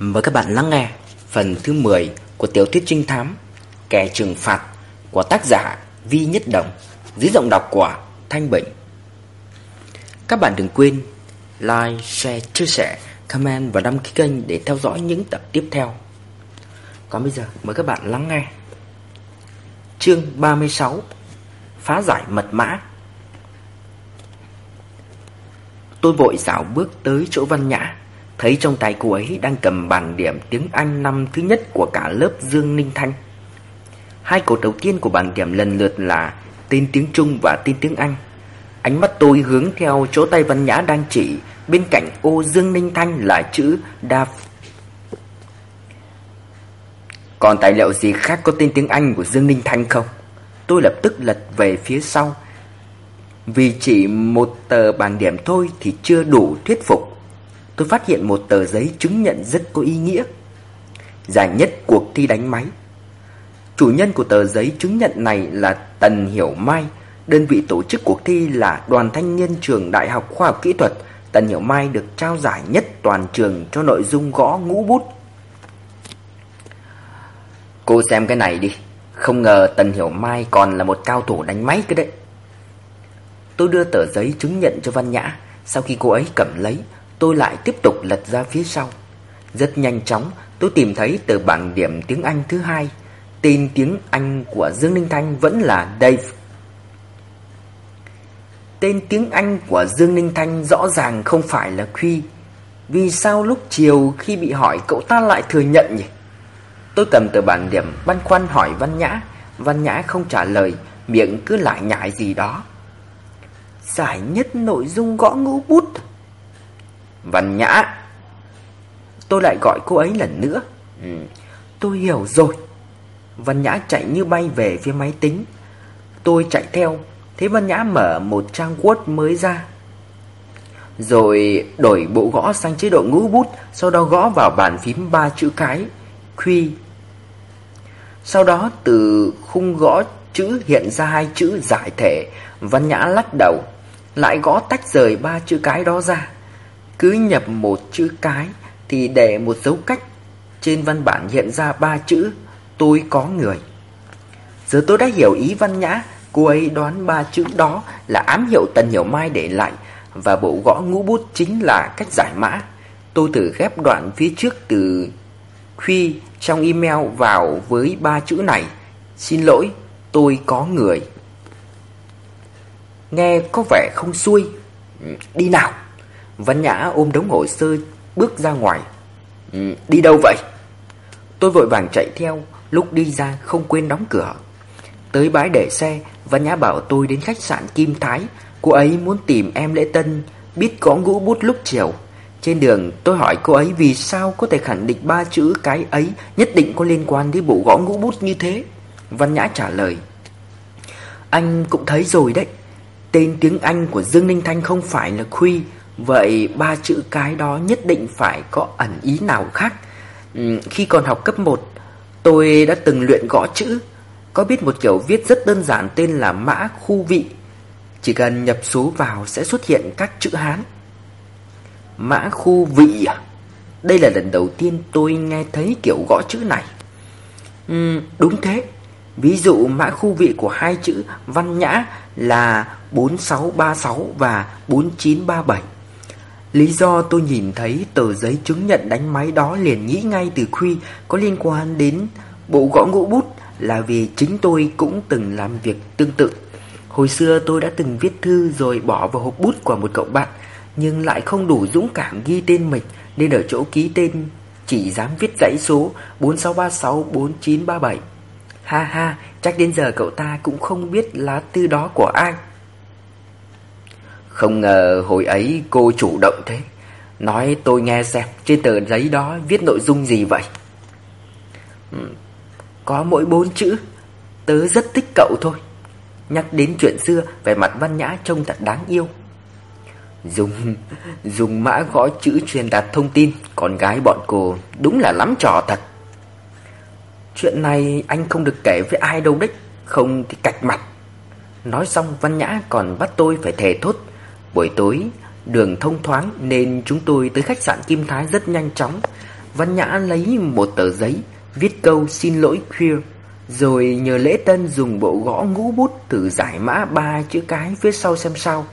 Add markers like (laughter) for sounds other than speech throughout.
Mời các bạn lắng nghe phần thứ 10 của tiểu thuyết trinh thám Kẻ trừng phạt của tác giả Vi Nhất Đồng dưới giọng đọc của Thanh Bình. Các bạn đừng quên like, share, chia sẻ, comment và đăng ký kênh để theo dõi những tập tiếp theo. Còn bây giờ mời các bạn lắng nghe. Chương 36 Phá giải mật mã Tôi vội dạo bước tới chỗ Văn Nhã Thấy trong tay cô ấy đang cầm bảng điểm tiếng Anh năm thứ nhất của cả lớp Dương Ninh Thanh. Hai cột đầu tiên của bảng điểm lần lượt là tên tiếng Trung và tên tiếng Anh. Ánh mắt tôi hướng theo chỗ tay Văn Nhã đang chỉ, Bên cạnh ô Dương Ninh Thanh là chữ đa Còn tài liệu gì khác có tên tiếng Anh của Dương Ninh Thanh không? Tôi lập tức lật về phía sau. Vì chỉ một tờ bảng điểm thôi thì chưa đủ thuyết phục tôi phát hiện một tờ giấy chứng nhận rất có ý nghĩa. Giải nhất cuộc thi đánh máy. Chủ nhân của tờ giấy chứng nhận này là Tần Hiểu Mai, đơn vị tổ chức cuộc thi là Đoàn Thanh niên trường Đại học Khoa học Kỹ thuật. Tần Hiểu Mai được trao giải nhất toàn trường cho nội dung gõ ngũ bút. Cô xem cái này đi, không ngờ Tần Hiểu Mai còn là một cao thủ đánh máy cái đấy. Tôi đưa tờ giấy chứng nhận cho Văn Nhã, sau khi cô ấy cầm lấy, tôi lại tiếp tục lật ra phía sau. Rất nhanh chóng, tôi tìm thấy tờ bảng điểm tiếng Anh thứ hai. Tên tiếng Anh của Dương Ninh Thanh vẫn là Dave. Tên tiếng Anh của Dương Ninh Thanh rõ ràng không phải là Quy. Vì sao lúc chiều khi bị hỏi cậu ta lại thừa nhận nhỉ? Tôi cầm tờ bảng điểm băn khoăn hỏi Văn Nhã. Văn Nhã không trả lời, miệng cứ lại nhại gì đó. Giải nhất nội dung gõ ngũ bút Văn Nhã. Tôi lại gọi cô ấy lần nữa. Ừ, Tôi hiểu rồi. Văn Nhã chạy như bay về phía máy tính. Tôi chạy theo. Thế Văn Nhã mở một trang Word mới ra. Rồi đổi bộ gõ sang chế độ ngũ bút Sau đó gõ vào bàn phím ba chữ cái Khuy Sau đó từ khung gõ chữ hiện ra hai chữ giải thể. Văn Nhã lắc đầu Lại gõ tách rời ba chữ cái đó ra cứ nhập một chữ cái thì để một dấu cách. Trên văn bản hiện ra ba chữ tôi có người. Giờ tôi đã hiểu ý văn nhã, cô ấy đoán ba chữ đó là ám hiệu Tần Hiểu Mai để lại và bộ gõ ngũ bút chính là cách giải mã. Tôi thử ghép đoạn phía trước từ khuy trong email vào với ba chữ này. Xin lỗi, tôi có người. Nghe có vẻ không xuôi. Đi nào. Văn Nhã ôm đống hồ sơ bước ra ngoài. Ừ, Đi đâu vậy? Tôi vội vàng chạy theo Lúc đi ra không quên đóng cửa. Tới bãi để xe Văn Nhã bảo tôi đến khách sạn Kim Thái. Cô ấy muốn tìm em lễ tân Biết có ngũ bút lúc chiều. Trên đường tôi hỏi cô ấy vì sao có thể khẳng định ba chữ cái ấy Nhất định có liên quan đến bộ gõ ngũ bút như thế. Văn Nhã trả lời Anh cũng thấy rồi đấy. Tên tiếng Anh của Dương Ninh Thanh không phải là Khuy Vậy ba chữ cái đó nhất định phải có ẩn ý nào khác? Ừ, khi còn học cấp 1 Tôi đã từng luyện gõ chữ. Có biết một kiểu viết rất đơn giản tên là mã khu vị. Chỉ cần nhập số vào sẽ xuất hiện các chữ Hán. Mã khu vị à? Đây là lần đầu tiên tôi nghe thấy kiểu gõ chữ này. Ừ, Đúng thế. Ví dụ mã khu vị của hai chữ văn nhã là 4636 và 4937 Lý do tôi nhìn thấy tờ giấy chứng nhận đánh máy đó liền nghĩ ngay từ khi có liên quan đến bộ gõ ngũ bút là vì chính tôi cũng từng làm việc tương tự. Hồi xưa tôi đã từng viết thư rồi bỏ vào hộp bút của một cậu bạn nhưng lại không đủ dũng cảm ghi tên mình nên ở chỗ ký tên chỉ dám viết dãy số 46364937. Ha ha, chắc đến giờ cậu ta cũng không biết lá thư đó của ai. Không ngờ hồi ấy cô chủ động thế. Nói tôi nghe xem, Trên tờ giấy đó viết nội dung gì vậy? Ừ, có mỗi bốn chữ. Tớ rất thích cậu thôi. Nhắc đến chuyện xưa Về mặt văn nhã trông thật đáng yêu. Dùng dùng mã gõ chữ truyền đạt thông tin, Con gái bọn cô đúng là lắm trò thật. Chuyện này anh không được kể với ai đâu đấy, Không thì cạch mặt. Nói xong, Văn Nhã còn bắt tôi phải thề thốt. Buổi tối, đường thông thoáng nên chúng tôi tới khách sạn Kim Thái rất nhanh chóng. Văn Nhã lấy một tờ giấy Viết câu xin lỗi queer Rồi nhờ lễ tân dùng bộ gõ ngũ bút Thử giải mã ba chữ cái phía sau xem sao.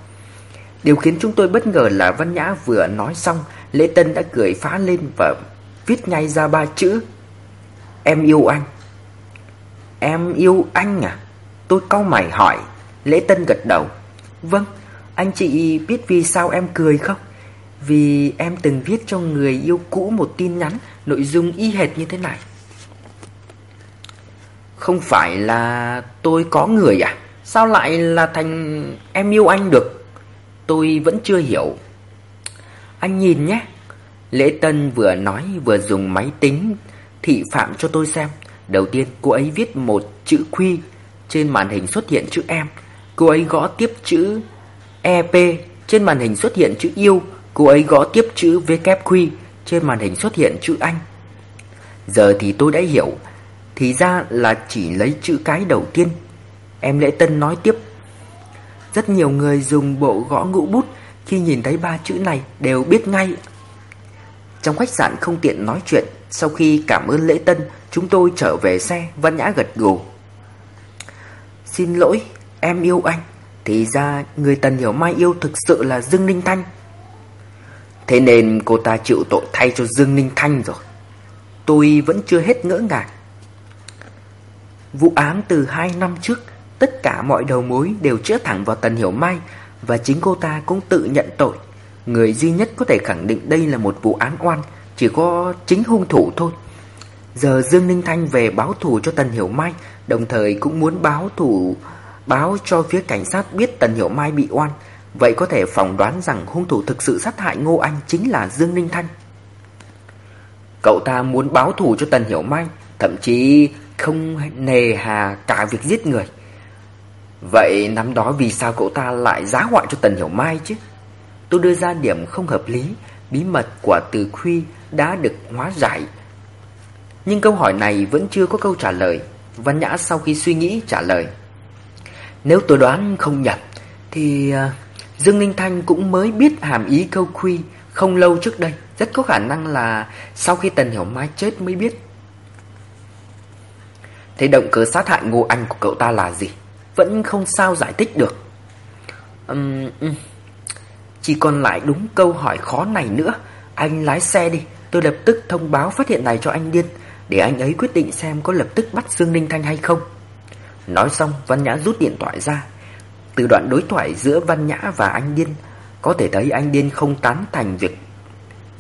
Điều khiến chúng tôi bất ngờ là Văn Nhã vừa nói xong Lễ tân đã cười phá lên và viết ngay ra ba chữ. Em yêu anh. Em yêu anh à? Tôi cau mày hỏi. Lễ tân gật đầu. Vâng, anh chị biết vì sao em cười không? Vì em từng viết cho người yêu cũ một tin nhắn Nội dung y hệt như thế này Không phải là tôi có người à? Sao lại là thành em yêu anh được? Tôi vẫn chưa hiểu Anh nhìn nhé Lễ Tân vừa nói vừa dùng máy tính thị phạm cho tôi xem Đầu tiên, cô ấy viết một chữ Q Trên màn hình xuất hiện chữ em Cô ấy gõ tiếp chữ EP Trên màn hình xuất hiện chữ yêu, Cô ấy gõ tiếp chữ WQ Trên màn hình xuất hiện chữ anh. Giờ thì tôi đã hiểu, Thì ra là chỉ lấy chữ cái đầu tiên. Em Lễ Tân nói tiếp, Rất nhiều người dùng bộ gõ ngũ bút Khi nhìn thấy ba chữ này đều biết ngay. Trong khách sạn không tiện nói chuyện, Sau khi cảm ơn Lễ Tân, Chúng tôi trở về xe, Văn Nhã gật gù. Xin lỗi, em yêu anh. Thì ra người Tần Hiểu Mai yêu thực sự là Dương Ninh Thanh. Thế nên cô ta chịu tội thay cho Dương Ninh Thanh rồi. Tôi vẫn chưa hết ngỡ ngàng. Vụ án từ hai năm trước, Tất cả mọi đầu mối đều chữa thẳng vào Tần Hiểu Mai Và chính cô ta cũng tự nhận tội. Người duy nhất có thể khẳng định đây là một vụ án oan, Chỉ có chính hung thủ thôi. Giờ Dương Ninh Thanh về báo thù cho Tần Hiểu Mai, Đồng thời cũng muốn báo thù Báo cho phía cảnh sát biết Tần Hiểu Mai bị oan, Vậy có thể phỏng đoán rằng hung thủ thực sự sát hại Ngô Anh chính là Dương Ninh Thanh. Cậu ta muốn báo thù cho Tần Hiểu Mai, Thậm chí không nề hà cả việc giết người. Vậy năm đó vì sao cậu ta lại giá họa cho Tần Hiểu Mai chứ? Tôi đưa ra điểm không hợp lý, Bí mật của từ khuy đã được hóa giải. Nhưng câu hỏi này vẫn chưa có câu trả lời. Văn Nhã sau khi suy nghĩ trả lời nếu tôi đoán không nhầm Thì à, Dương Ninh Thanh cũng mới biết hàm ý câu quy không lâu trước đây Rất có khả năng là sau khi Tần Hiểu Mai chết mới biết Thế động cơ sát hại Ngô Anh của cậu ta là gì? Vẫn không sao giải thích được um, um. Chỉ còn lại đúng câu hỏi khó này nữa Anh lái xe đi Tôi lập tức thông báo phát hiện này cho anh Điên Để anh ấy quyết định xem có lập tức bắt Dương Ninh Thanh hay không Nói xong, Văn Nhã rút điện thoại ra Từ đoạn đối thoại giữa Văn Nhã và anh Điên, Có thể thấy anh Điên không tán thành việc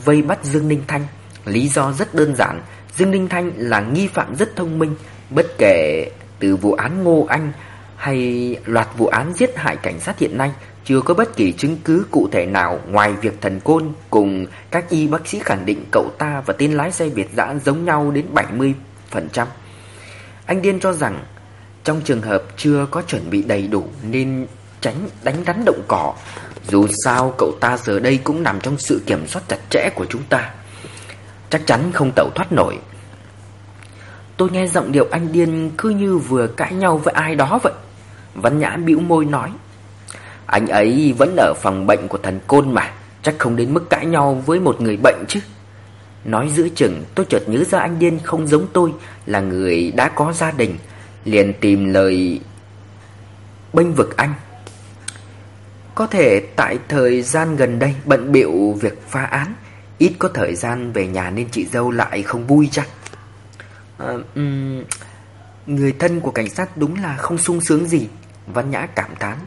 Vây bắt Dương Ninh Thanh Lý do rất đơn giản, Dương Ninh Thanh là nghi phạm rất thông minh, Bất kể từ vụ án Ngô Anh hay loạt vụ án giết hại cảnh sát hiện nay, chưa có bất kỳ chứng cứ cụ thể nào ngoài việc thần côn cùng các y bác sĩ khẳng định cậu ta và tên lái xe Việt dã giống nhau đến 70%. Anh Điên cho rằng trong trường hợp chưa có chuẩn bị đầy đủ nên tránh đánh rắn động cỏ. Dù sao cậu ta giờ đây cũng nằm trong sự kiểm soát chặt chẽ của chúng ta. Chắc chắn không tẩu thoát nổi. Tôi nghe giọng điệu anh Điên cứ như vừa cãi nhau với ai đó vậy. Văn Nhã bĩu môi nói. Anh ấy vẫn ở phòng bệnh của thần côn mà, chắc không đến mức cãi nhau với một người bệnh chứ. Nói giữa chừng tôi chợt nhớ ra anh Điên không giống tôi là người đã có gia đình, liền tìm lời bênh vực anh. Có thể tại thời gian gần đây bận biệu việc phá án, ít có thời gian về nhà nên chị dâu lại không vui chắc. À, um, người thân của cảnh sát đúng là không sung sướng gì, Văn Nhã cảm thán.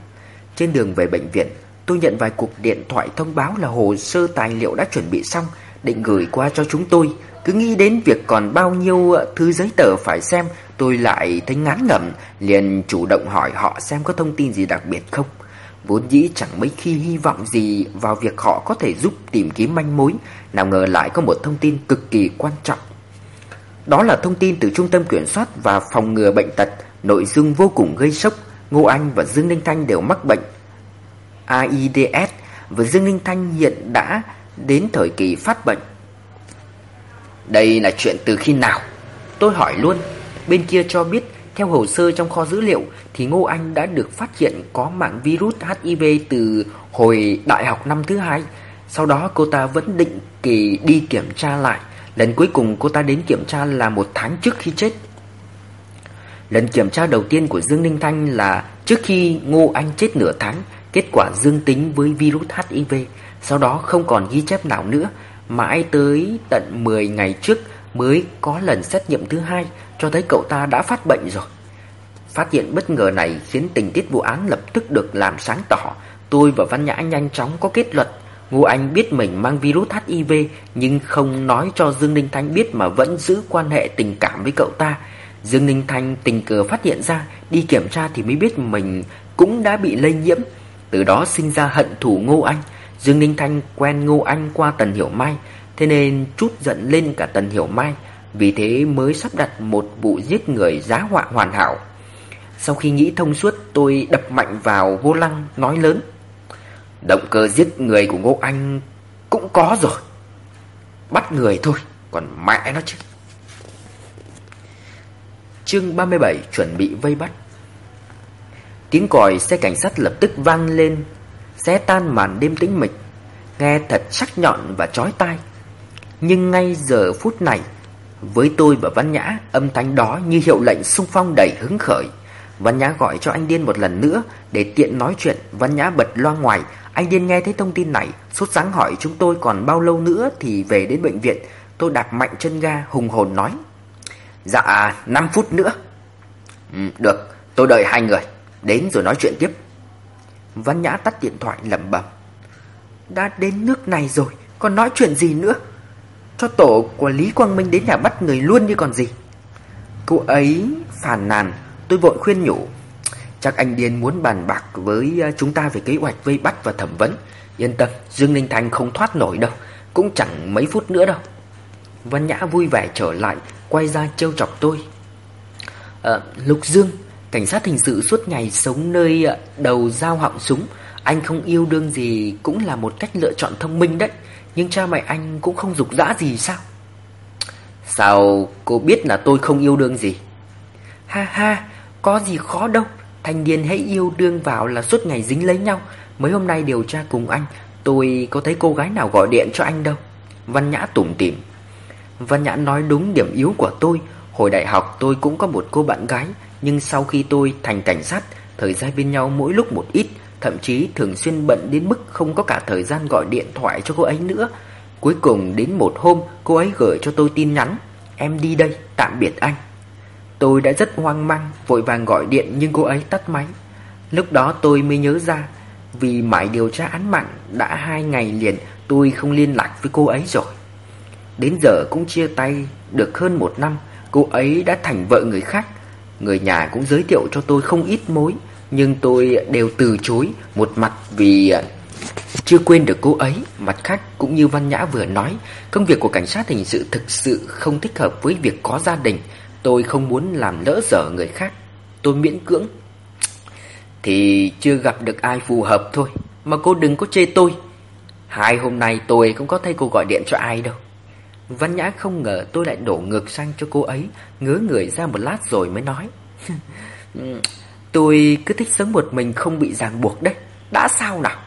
Trên đường về bệnh viện, tôi nhận vài cuộc điện thoại thông báo là hồ sơ tài liệu đã chuẩn bị xong, định gửi qua cho chúng tôi. Cứ nghĩ đến việc còn bao nhiêu ờ, thứ giấy tờ phải xem, tôi lại thấy ngán ngẩm, liền chủ động hỏi họ xem có thông tin gì đặc biệt không. Vốn dĩ chẳng mấy khi hy vọng gì vào việc họ có thể giúp tìm kiếm manh mối, nào ngờ lại có một thông tin cực kỳ quan trọng. Đó là thông tin từ Trung tâm Kiểm soát và Phòng ngừa Bệnh tật, nội dung vô cùng gây sốc. Ngô Anh và Dương Ninh Thanh đều mắc bệnh AIDS và Dương Ninh Thanh hiện đã đến thời kỳ phát bệnh. Đây là chuyện từ khi nào? Tôi hỏi luôn. Bên kia cho biết, theo hồ sơ trong kho dữ liệu, thì Ngô Anh đã được phát hiện có mạng virus HIV từ hồi đại học năm thứ hai. Sau đó cô ta vẫn định kỳ đi kiểm tra lại Lần cuối cùng cô ta đến kiểm tra là một tháng trước khi chết Lần kiểm tra đầu tiên của Dương Ninh Thanh là trước khi Ngô Anh chết nửa tháng, Kết quả dương tính với virus HIV Sau đó không còn ghi chép nào nữa Mãi tới tận 10 ngày trước mới có lần xét nghiệm thứ hai, Cho thấy cậu ta đã phát bệnh rồi. Phát hiện bất ngờ này khiến tình tiết vụ án lập tức được làm sáng tỏ. Tôi và Văn Nhã nhanh chóng có kết luận. Ngô Anh biết mình mang virus HIV Nhưng không nói cho Dương Ninh Thanh biết mà vẫn giữ quan hệ tình cảm với cậu ta. Dương Ninh Thanh tình cờ phát hiện ra, Đi kiểm tra thì mới biết mình cũng đã bị lây nhiễm. Từ đó sinh ra hận thù Ngô Anh. Dương Ninh Thanh quen Ngô Anh qua Tần Hiểu Mai, Thế nên chút giận lên cả Tần Hiểu Mai, Vì thế mới sắp đặt một vụ giết người giá họa hoàn hảo. Sau khi nghĩ thông suốt, tôi đập mạnh vào vô lăng, nói lớn, Động cơ giết người của Ngô Anh cũng có rồi, Bắt người thôi, Còn mẹ nó chứ. Chương 37 chuẩn bị vây bắt. Tiếng còi xe cảnh sát lập tức vang lên Xé tan màn đêm tĩnh mịch Nghe thật sắc nhọn và chói tai. Nhưng ngay giờ phút này Với tôi và Văn Nhã Âm thanh đó như hiệu lệnh xung phong đầy hứng khởi. Văn Nhã gọi cho anh Điên một lần nữa Để tiện nói chuyện. Văn Nhã bật loa ngoài. Anh Điên nghe thấy thông tin này Sốt sáng hỏi chúng tôi còn bao lâu nữa Thì về đến bệnh viện. Tôi đạp mạnh chân ga hùng hồn nói. Dạ 5 phút nữa. Ừ, Được tôi đợi hai người. Đến rồi nói chuyện tiếp. Văn Nhã tắt điện thoại lẩm bẩm. Đã đến nước này rồi Còn nói chuyện gì nữa? Cho tổ của Lý Quang Minh đến nhà bắt người luôn như còn gì? Cô ấy phản nàn Tôi vội khuyên nhủ. Chắc anh Điên muốn bàn bạc với à, chúng ta về kế hoạch vây bắt và thẩm vấn. Yên tâm Dương Ninh Thành không thoát nổi đâu Cũng chẳng mấy phút nữa đâu. Văn Nhã vui vẻ trở lại Quay ra trêu chọc tôi. À, Lục Dương Cảnh sát hình sự suốt ngày sống nơi ờ, đầu dao họng súng. Anh không yêu đương gì cũng là một cách lựa chọn thông minh đấy. Nhưng cha mẹ anh cũng không dục dã gì sao? Sao cô biết là tôi không yêu đương gì? Ha ha, Có gì khó đâu. Thanh niên hãy yêu đương vào là suốt ngày dính lấy nhau. Mấy hôm nay điều tra cùng anh, Tôi có thấy cô gái nào gọi điện cho anh đâu? Văn Nhã tủm tỉm. Văn Nhã nói đúng điểm yếu của tôi. Hồi đại học tôi cũng có một cô bạn gái. Nhưng sau khi tôi thành cảnh sát Thời gian bên nhau mỗi lúc một ít Thậm chí thường xuyên bận đến mức không có cả thời gian gọi điện thoại cho cô ấy nữa. Cuối cùng đến một hôm cô ấy gửi cho tôi tin nhắn Em đi đây, tạm biệt anh. Tôi đã rất hoang mang, vội vàng gọi điện nhưng cô ấy tắt máy. Lúc đó tôi mới nhớ ra Vì mãi điều tra án mạng đã hai ngày liền tôi không liên lạc với cô ấy rồi. Đến giờ cũng chia tay được hơn một năm Cô ấy đã thành vợ người khác. Người nhà cũng giới thiệu cho tôi không ít mối, Nhưng tôi đều từ chối, Một mặt vì chưa quên được cô ấy, Mặt khác cũng như Văn Nhã vừa nói, Công việc của cảnh sát hình sự thực sự không thích hợp với việc có gia đình. Tôi không muốn làm lỡ dở người khác. Tôi miễn cưỡng. Thì chưa gặp được ai phù hợp thôi, Mà cô đừng có chê tôi. Hai hôm nay tôi cũng có thấy cô gọi điện cho ai đâu. Văn Nhã không ngờ tôi lại đổ ngược sang cho cô ấy, Ngớ người ra một lát rồi mới nói. (laughs) Ừ, tôi cứ thích sống một mình không bị ràng buộc đấy, Đã sao nào?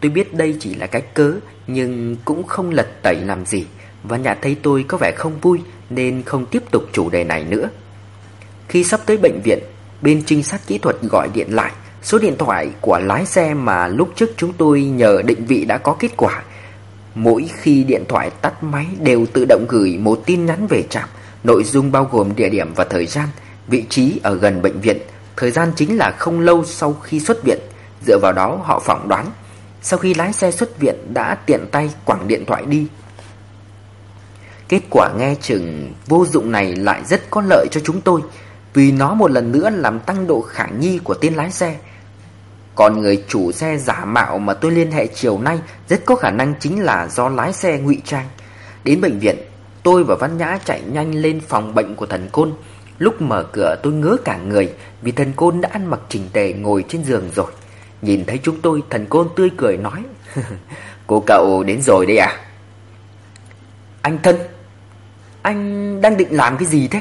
Tôi biết đây chỉ là cái cớ, Nhưng cũng không lật tẩy làm gì. Văn Nhã thấy tôi có vẻ không vui, Nên không tiếp tục chủ đề này nữa. Khi sắp tới bệnh viện, Bên trinh sát kỹ thuật gọi điện lại. Số điện thoại của lái xe mà lúc trước chúng tôi nhờ định vị đã có kết quả. Mỗi khi điện thoại tắt máy đều tự động gửi một tin nhắn về trạm. Nội dung bao gồm địa điểm và thời gian, Vị trí ở gần bệnh viện. Thời gian chính là không lâu sau khi xuất viện. Dựa vào đó, họ phỏng đoán, Sau khi lái xe xuất viện đã tiện tay quẳng điện thoại đi. Kết quả nghe chừng, vô dụng này lại rất có lợi cho chúng tôi, Vì nó một lần nữa làm tăng độ khả nghi của tên lái xe còn người chủ xe giả mạo mà tôi liên hệ chiều nay rất có khả năng chính là do lái xe ngụy trang. Đến bệnh viện, tôi và Văn Nhã chạy nhanh lên phòng bệnh của thần Côn. Lúc mở cửa tôi ngớ cả người vì thần Côn đã ăn mặc chỉnh tề ngồi trên giường rồi. Nhìn thấy chúng tôi, thần Côn tươi cười nói (laughs) Cô cậu đến rồi đây à? Anh thân, anh đang định làm cái gì thế?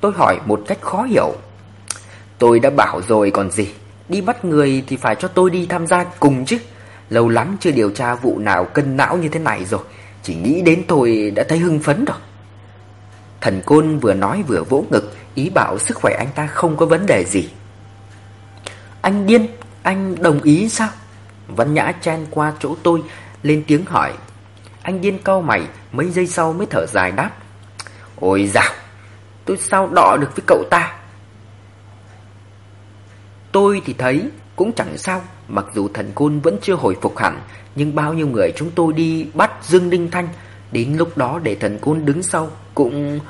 Tôi hỏi một cách khó hiểu. Tôi đã bảo rồi còn gì. Đi bắt người thì phải cho tôi đi tham gia cùng chứ. Lâu lắm chưa điều tra vụ nào cân não như thế này rồi. Chỉ nghĩ đến tôi đã thấy hưng phấn rồi. Thần Côn vừa nói vừa vỗ ngực, Ý bảo sức khỏe anh ta không có vấn đề gì. Anh điên, Anh đồng ý sao? Văn Nhã chen qua chỗ tôi, Lên tiếng hỏi. Anh điên cau mày, Mấy giây sau mới thở dài đáp. Ôi dào, Tôi sao đọ được với cậu ta? Tôi thì thấy cũng chẳng sao Mặc dù thần côn vẫn chưa hồi phục hẳn Nhưng bao nhiêu người chúng tôi đi bắt Dương Đinh Thanh Đến lúc đó để thần côn đứng sau Cũng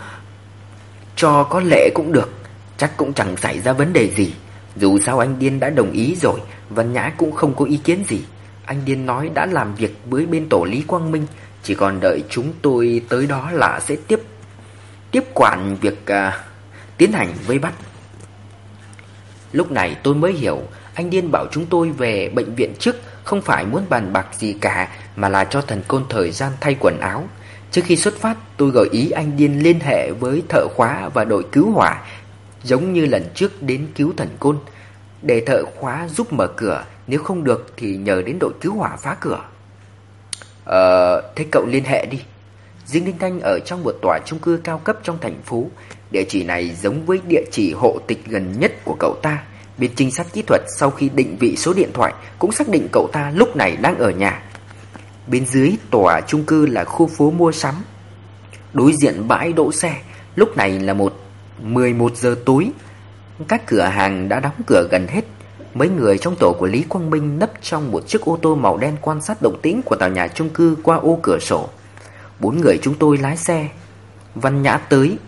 cho có lệ cũng được Chắc cũng chẳng xảy ra vấn đề gì. Dù sao anh Điên đã đồng ý rồi Văn Nhã cũng không có ý kiến gì. Anh Điên nói đã làm việc với bên tổ Lý Quang Minh Chỉ còn đợi chúng tôi tới đó là sẽ tiếp Tiếp quản việc à, tiến hành vây bắt. Lúc này tôi mới hiểu Anh Điên bảo chúng tôi về bệnh viện trước Không phải muốn bàn bạc gì cả Mà là cho thần côn thời gian thay quần áo. Trước khi xuất phát tôi gợi ý anh Điên liên hệ với thợ khóa và đội cứu hỏa Giống như lần trước đến cứu thần côn. Để thợ khóa giúp mở cửa Nếu không được thì nhờ đến đội cứu hỏa phá cửa. Ờ, thế cậu liên hệ đi. Dương Đinh Thanh ở trong một tòa chung cư cao cấp trong thành phố. Địa chỉ này giống với địa chỉ hộ tịch gần nhất của cậu ta Bên trinh sát kỹ thuật sau khi định vị số điện thoại Cũng xác định cậu ta lúc này đang ở nhà Bên dưới tòa chung cư là khu phố mua sắm Đối diện bãi đỗ xe, Lúc này là một 11 giờ tối Các cửa hàng đã đóng cửa gần hết Mấy người trong tổ của Lý Quang Minh nấp trong một chiếc ô tô màu đen quan sát động tĩnh của tòa nhà chung cư qua ô cửa sổ. Bốn người chúng tôi lái xe. Văn Nhã tới.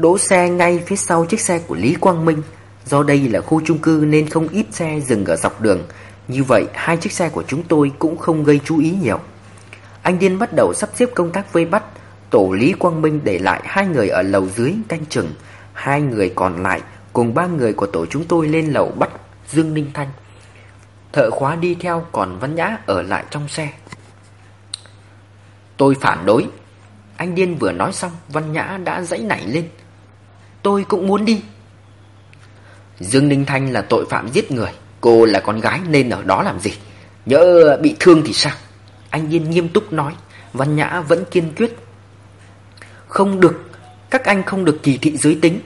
Đỗ xe ngay phía sau chiếc xe của Lý Quang Minh. Do đây là khu chung cư nên không ít xe dừng ở dọc đường. Như vậy hai chiếc xe của chúng tôi cũng không gây chú ý nhiều. Anh Điên bắt đầu sắp xếp công tác vây bắt. Tổ Lý Quang Minh để lại hai người ở lầu dưới canh chừng. Hai người còn lại cùng ba người của tổ chúng tôi lên lầu bắt Dương Ninh Thanh. Thợ khóa đi theo còn Văn Nhã ở lại trong xe. Tôi phản đối. Anh Điên vừa nói xong, Văn Nhã đã dãy nảy lên. Tôi cũng muốn đi. Dương Ninh Thanh là tội phạm giết người. Cô là con gái nên ở đó làm gì? Nhớ bị thương thì sao? Anh yên nghiêm túc nói. Văn Nhã vẫn kiên quyết. Không được, các anh không được kỳ thị giới tính.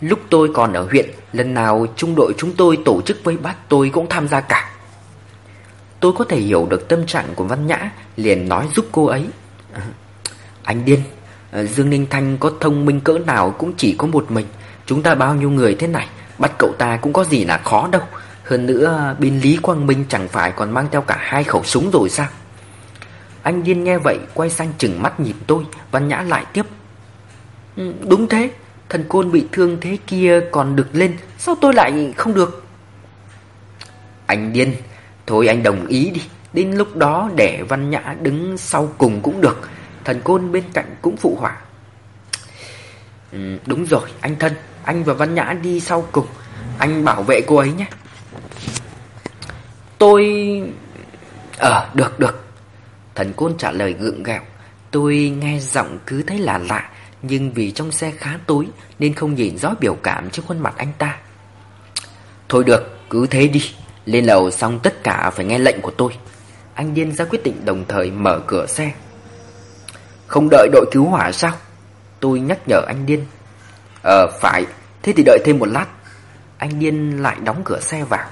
Lúc tôi còn ở huyện, lần nào trung đội chúng tôi tổ chức vây bắt tôi cũng tham gia cả. Tôi có thể hiểu được tâm trạng của Văn Nhã, liền nói giúp cô ấy. anh điên, Ờ, Dương Ninh Thanh có thông minh cỡ nào cũng chỉ có một mình. Chúng ta bao nhiêu người thế này, bắt cậu ta cũng có gì là khó đâu. Hơn nữa, bên Lý Quang Minh chẳng phải còn mang theo cả hai khẩu súng rồi sao? Anh điên nghe vậy, quay sang chừng mắt nhìn tôi, Văn Nhã lại tiếp. Ừ, đúng thế, Thần côn bị thương thế kia còn được lên Sao tôi lại không được Anh điên Thôi anh đồng ý đi Đến lúc đó để Văn Nhã đứng sau cùng cũng được Thần côn bên cạnh cũng phụ họa. Ừ, Đúng rồi anh thân Anh và Văn Nhã đi sau cùng. Anh bảo vệ cô ấy nhé. Tôi... Ờ được được. Thần côn trả lời gượng gạo. Tôi nghe giọng cứ thấy là lạ nhưng vì trong xe khá tối Nên không nhìn rõ biểu cảm trên khuôn mặt anh ta. Thôi được, cứ thế đi. Lên lầu xong tất cả phải nghe lệnh của tôi. Anh Điên ra quyết định đồng thời mở cửa xe. Không đợi đội cứu hỏa sao? Tôi nhắc nhở anh Điên. Ờ phải. Thế thì đợi thêm một lát. Anh Điên lại đóng cửa xe vào.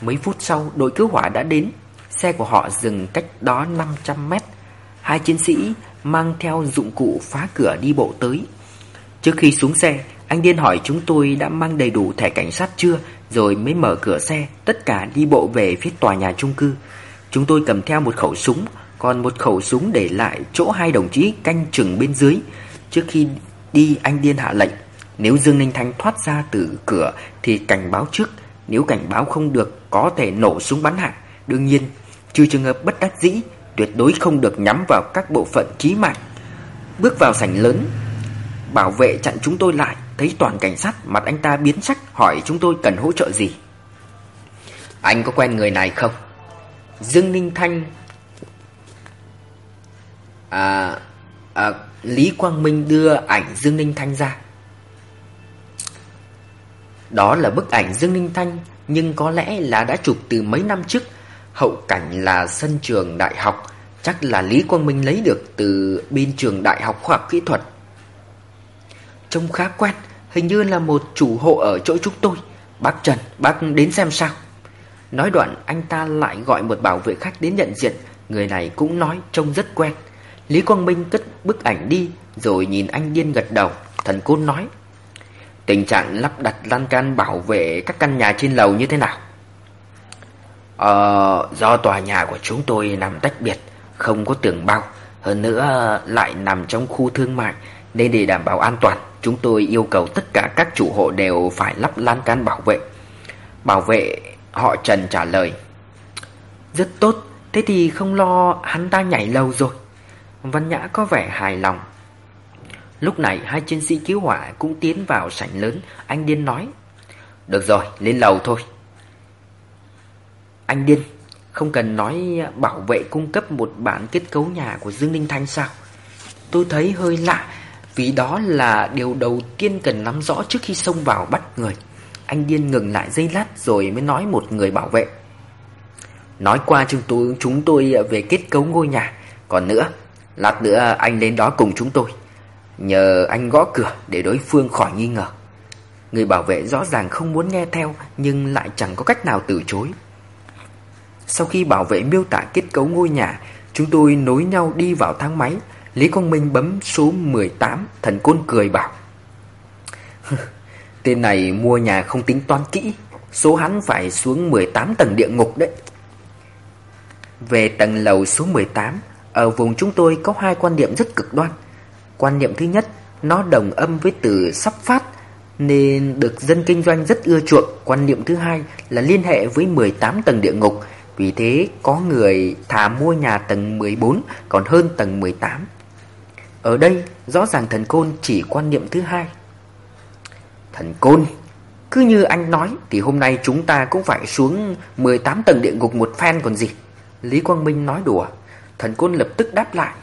Mấy phút sau đội cứu hỏa đã đến. Xe của họ dừng cách đó 500 mét. Hai chiến sĩ mang theo dụng cụ phá cửa đi bộ tới. Trước khi xuống xe, anh Điên hỏi chúng tôi đã mang đầy đủ thẻ cảnh sát chưa, rồi mới mở cửa xe, tất cả đi bộ về phía tòa nhà chung cư. Chúng tôi cầm theo một khẩu súng, còn một khẩu súng để lại chỗ hai đồng chí canh chừng bên dưới. Trước khi đi anh Điên hạ lệnh, nếu Dương Ninh Thanh thoát ra từ cửa thì cảnh báo trước, nếu cảnh báo không được có thể nổ súng bắn hạ. Đương nhiên, trừ trường hợp bất đắc dĩ tuyệt đối không được nhắm vào các bộ phận chí mạng. Bước vào sảnh lớn, bảo vệ chặn chúng tôi lại, thấy toàn cảnh sát, mặt anh ta biến sắc hỏi chúng tôi cần hỗ trợ gì. Anh có quen người này không? Dương Ninh Thanh À, à Lý Quang Minh đưa ảnh Dương Ninh Thanh ra. Đó là bức ảnh Dương Ninh Thanh, nhưng có lẽ là đã chụp từ mấy năm trước. Hậu cảnh là sân trường đại học, Chắc là Lý Quang Minh lấy được từ bên trường Đại học Khoa học Kỹ thuật. Trông khá quen Hình như là một chủ hộ ở chỗ chúng tôi. Bác Trần, bác đến xem sao. Nói đoạn anh ta lại gọi một bảo vệ khách đến nhận diện. Người này cũng nói trông rất quen. Lý Quang Minh cất bức ảnh đi Rồi nhìn anh điên gật đầu Thần Côn nói Tình trạng lắp đặt lan can bảo vệ các căn nhà trên lầu như thế nào? Ờ, do tòa nhà của chúng tôi nằm tách biệt, không có tường bao, hơn nữa lại nằm trong khu thương mại, nên để đảm bảo an toàn, chúng tôi yêu cầu tất cả các chủ hộ đều phải lắp lan can bảo vệ. Bảo vệ họ Trần trả lời. Rất tốt, thế thì không lo hắn ta nhảy lầu rồi. Văn Nhã có vẻ hài lòng. Lúc này hai chiến sĩ cứu hỏa cũng tiến vào sảnh lớn, anh Điên nói. Được rồi, lên lầu thôi. Anh Điên, không cần nói bảo vệ cung cấp một bản kết cấu nhà của Dương Ninh Thanh sao? Tôi thấy hơi lạ, vì đó là điều đầu tiên cần nắm rõ trước khi xông vào bắt người. Anh Điên ngừng lại giây lát rồi mới nói một người bảo vệ. Nói qua chúng tôi, chúng tôi về kết cấu ngôi nhà. Còn nữa, lát nữa anh lên đó cùng chúng tôi. Nhờ anh gõ cửa để đối phương khỏi nghi ngờ. Người bảo vệ rõ ràng không muốn nghe theo nhưng lại chẳng có cách nào từ chối. Sau khi bảo vệ miêu tả kết cấu ngôi nhà, chúng tôi nối nhau đi vào thang máy. Lý Quang Minh bấm số 18, thần côn cười bảo. (laughs) Tên này mua nhà không tính toán kỹ, số hắn phải xuống 18 tầng địa ngục đấy. Về tầng lầu số 18, ở vùng chúng tôi có hai quan niệm rất cực đoan. Quan niệm thứ nhất, nó đồng âm với từ sắp phát nên được dân kinh doanh rất ưa chuộng. Quan niệm thứ hai là liên hệ với 18 tầng địa ngục, vì thế có người thà mua nhà tầng 14 còn hơn tầng 18. Ở đây, rõ ràng thần côn chỉ quan niệm thứ hai. Thần côn, cứ như anh nói thì hôm nay chúng ta cũng phải xuống 18 tầng địa ngục một phen còn gì. Lý Quang Minh nói đùa, thần côn lập tức đáp lại.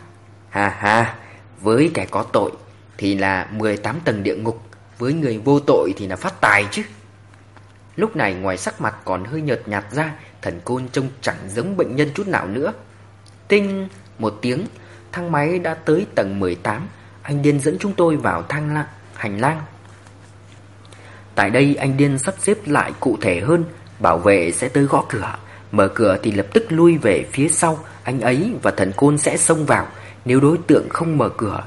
Hà hà, với kẻ có tội thì là 18 tầng địa ngục, với người vô tội thì là phát tài chứ. Lúc này ngoài sắc mặt còn hơi nhợt nhạt ra, thần côn trông chẳng giống bệnh nhân chút nào nữa. Tinh một tiếng, thang máy đã tới tầng 18, anh Điên dẫn chúng tôi vào thang la, hành lang. Tại đây anh Điên sắp xếp lại cụ thể hơn, bảo vệ sẽ tới gõ cửa, mở cửa thì lập tức lui về phía sau, anh ấy và thần côn sẽ xông vào, nếu đối tượng không mở cửa,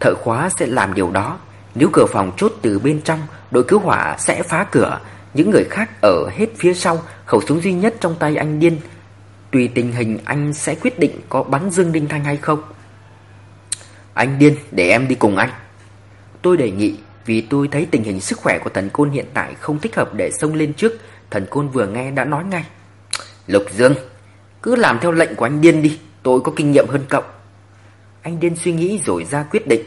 thợ khóa sẽ làm điều đó. Nếu cửa phòng chốt từ bên trong, đội cứu hỏa sẽ phá cửa. Những người khác ở hết phía sau, khẩu súng duy nhất trong tay anh điên. Tùy tình hình anh sẽ quyết định có bắn Dương Đinh Thanh hay không. Anh điên, để em đi cùng anh. Tôi đề nghị, vì tôi thấy tình hình sức khỏe của thần côn hiện tại không thích hợp để xông lên trước. Thần côn vừa nghe đã nói ngay. Lục Dương, cứ làm theo lệnh của anh điên đi, tôi có kinh nghiệm hơn cậu. Anh điên suy nghĩ rồi ra quyết định.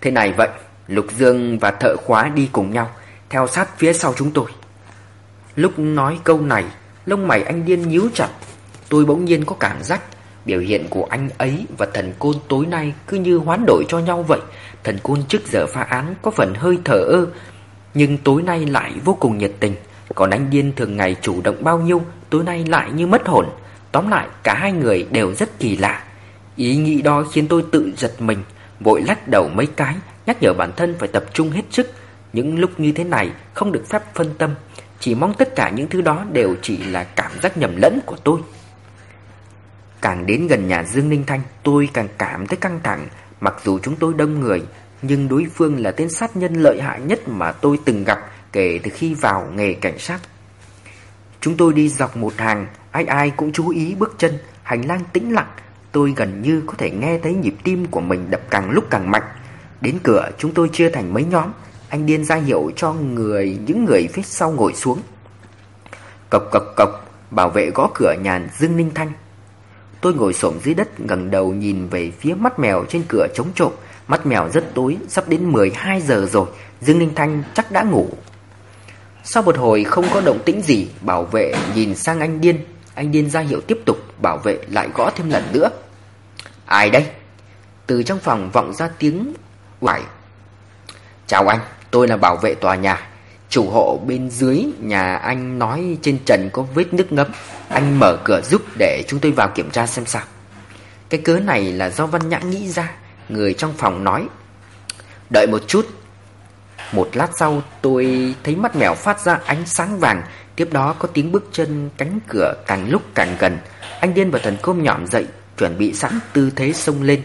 Thế này vậy Lục Dương và thợ khóa đi cùng nhau Theo sát phía sau chúng tôi. Lúc nói câu này Lông mày anh điên nhíu chặt. Tôi bỗng nhiên có cảm giác Biểu hiện của anh ấy và thần côn tối nay Cứ như hoán đổi cho nhau vậy. Thần côn trước giờ phá án có phần hơi thở ơ Nhưng tối nay lại vô cùng nhiệt tình. Còn anh điên thường ngày chủ động bao nhiêu Tối nay lại như mất hồn. Tóm lại cả hai người đều rất kỳ lạ. Ý nghĩ đó khiến tôi tự giật mình, vội lắc đầu mấy cái, nhắc nhở bản thân phải tập trung hết sức. Những lúc như thế này không được phép phân tâm, chỉ mong tất cả những thứ đó đều chỉ là cảm giác nhầm lẫn của tôi. Càng đến gần nhà Dương Ninh Thanh, tôi càng cảm thấy căng thẳng, mặc dù chúng tôi đông người, nhưng đối phương là tên sát nhân lợi hại nhất mà tôi từng gặp kể từ khi vào nghề cảnh sát. Chúng tôi đi dọc một hàng, ai ai cũng chú ý bước chân, hành lang tĩnh lặng, Tôi gần như có thể nghe thấy nhịp tim của mình đập càng lúc càng mạnh. Đến cửa chúng tôi chia thành mấy nhóm. Anh điên ra hiệu cho người những người phía sau ngồi xuống. Cộc cộc cộc, bảo vệ gõ cửa nhàn Dương Ninh Thanh. Tôi ngồi xổm dưới đất ngẩng đầu nhìn về phía mắt mèo trên cửa chống trộm. Mắt mèo rất tối, sắp đến 12 giờ rồi, Dương Ninh Thanh chắc đã ngủ. Sau một hồi không có động tĩnh gì, bảo vệ nhìn sang anh điên. Anh điên ra hiệu tiếp tục, bảo vệ lại gõ thêm lần nữa. Ai đây? Từ trong phòng vọng ra tiếng quải. Chào anh, tôi là bảo vệ tòa nhà. Chủ hộ bên dưới nhà anh nói trên trần có vết nước ngấm. Anh mở cửa giúp để chúng tôi vào kiểm tra xem sao. Cái cớ này là do Văn Nhã nghĩ ra Người trong phòng nói Đợi một chút một lát sau, tôi thấy mắt mèo phát ra ánh sáng vàng. Tiếp đó có tiếng bước chân cánh cửa càng lúc càng gần. Anh Điên và thần côm nhỏm dậy, Chuẩn bị sẵn tư thế xông lên.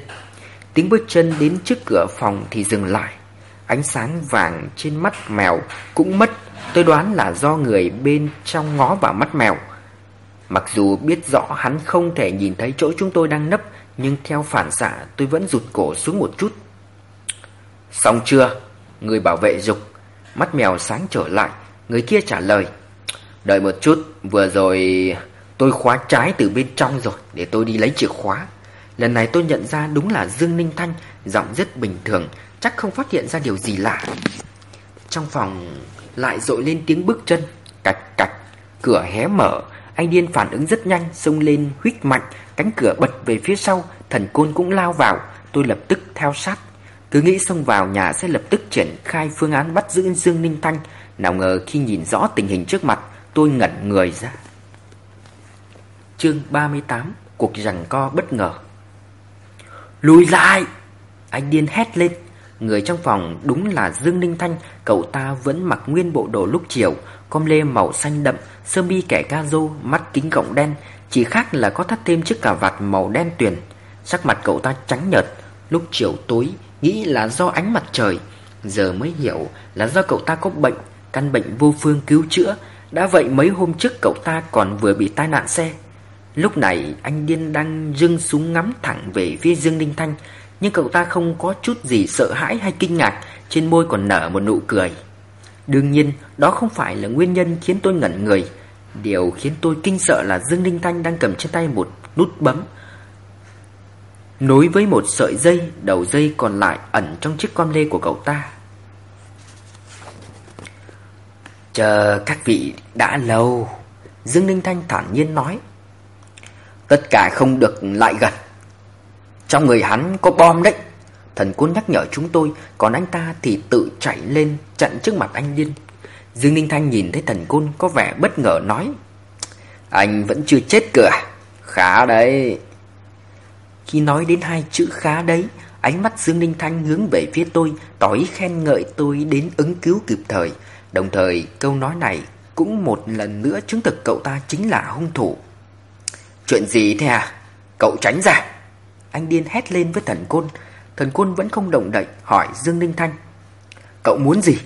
Tiếng bước chân đến trước cửa phòng thì dừng lại. Ánh sáng vàng trên mắt mèo cũng mất. Tôi đoán là do người bên trong ngó vào mắt mèo. Mặc dù biết rõ hắn không thể nhìn thấy chỗ chúng tôi đang nấp, Nhưng theo phản xạ, tôi vẫn rụt cổ xuống một chút. Xong chưa? Người bảo vệ dục. Mắt mèo sáng trở lại. Người kia trả lời, Đợi một chút, Vừa rồi tôi khóa trái từ bên trong rồi, Để tôi đi lấy chìa khóa. Lần này tôi nhận ra đúng là Dương Ninh Thanh, Giọng rất bình thường, Chắc không phát hiện ra điều gì lạ. Trong phòng lại dội lên tiếng bước chân, Cạch cạch, Cửa hé mở. Anh điên phản ứng rất nhanh, Xông lên huýt mạnh, Cánh cửa bật về phía sau, Thần côn cũng lao vào. Tôi lập tức theo sát. Cứ nghĩ xông vào nhà sẽ lập tức triển khai phương án bắt giữ Dương Ninh Thanh. Nào ngờ khi nhìn rõ tình hình trước mặt, Tôi ngẩn người ra. Chương 38 Cuộc giằng co bất ngờ. Lùi lại! Anh điên hét lên. Người trong phòng đúng là Dương Ninh Thanh. Cậu ta vẫn mặc nguyên bộ đồ lúc chiều, Com lê màu xanh đậm, Sơ mi kẻ ca rô Mắt kính gọng đen. Chỉ khác là có thắt thêm chiếc cà vạt màu đen tuyền. Sắc mặt cậu ta trắng nhợt. Lúc chiều tối Nghĩ là do ánh mặt trời, Giờ mới hiểu là do cậu ta có bệnh, Căn bệnh vô phương cứu chữa. Đã vậy mấy hôm trước cậu ta còn vừa bị tai nạn xe. Lúc này anh Điên đang dưng súng ngắm thẳng về phía Dương Ninh Thanh, Nhưng cậu ta không có chút gì sợ hãi hay kinh ngạc, Trên môi còn nở một nụ cười. Đương nhiên, đó không phải là nguyên nhân khiến tôi ngẩn người. Điều khiến tôi kinh sợ là Dương Ninh Thanh đang cầm trên tay một nút bấm. Nối với một sợi dây, Đầu dây còn lại ẩn trong chiếc con lê của cậu ta. Chờ các vị đã lâu, Dương Ninh Thanh thản nhiên nói. Tất cả không được lại gần. Trong người hắn có bom đấy. Thần côn nhắc nhở chúng tôi, Còn anh ta thì tự chạy lên chặn trước mặt anh Điên Dương Ninh Thanh nhìn thấy thần côn có vẻ bất ngờ nói. Anh vẫn chưa chết cửa à? Khá đấy. Khi nói đến hai chữ khá đấy Ánh mắt Dương Ninh Thanh hướng về phía tôi Tỏ ý khen ngợi tôi đến ứng cứu kịp thời Đồng thời câu nói này Cũng một lần nữa chứng thực cậu ta chính là hung thủ Chuyện gì thế à? Cậu tránh ra. Anh điên hét lên với thần côn. Thần côn vẫn không động đậy, hỏi Dương Ninh Thanh. Cậu muốn gì?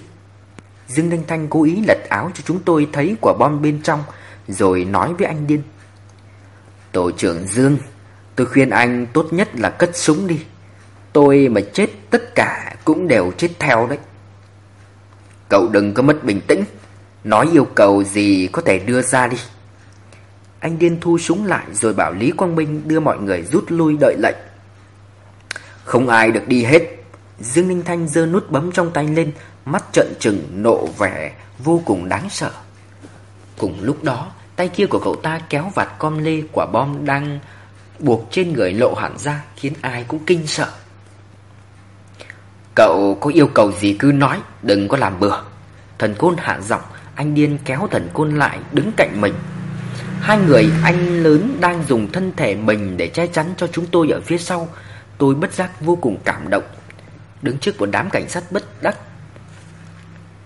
Dương Ninh Thanh cố ý lật áo cho chúng tôi thấy quả bom bên trong, rồi nói với anh điên. Tổ trưởng Dương, tôi khuyên anh tốt nhất là cất súng đi. Tôi mà chết tất cả cũng đều chết theo đấy. Cậu đừng có mất bình tĩnh, nói yêu cầu gì có thể đưa ra đi. Anh điên thu súng lại rồi bảo Lý Quang Minh đưa mọi người rút lui đợi lệnh. Không ai được đi hết. Dương Ninh Thanh giơ nút bấm trong tay lên, mắt trợn trừng nộ vẻ vô cùng đáng sợ. Cùng lúc đó, tay kia của cậu ta kéo vạt com lê quả bom đang buộc trên người lộ hẳn ra khiến ai cũng kinh sợ. Cậu có yêu cầu gì cứ nói, đừng có làm bừa. Thần côn hạ giọng, anh điên kéo thần côn lại đứng cạnh mình. Hai người anh lớn đang dùng thân thể mình để che chắn cho chúng tôi ở phía sau. Tôi bất giác vô cùng cảm động. Đứng trước một đám cảnh sát bất đắc.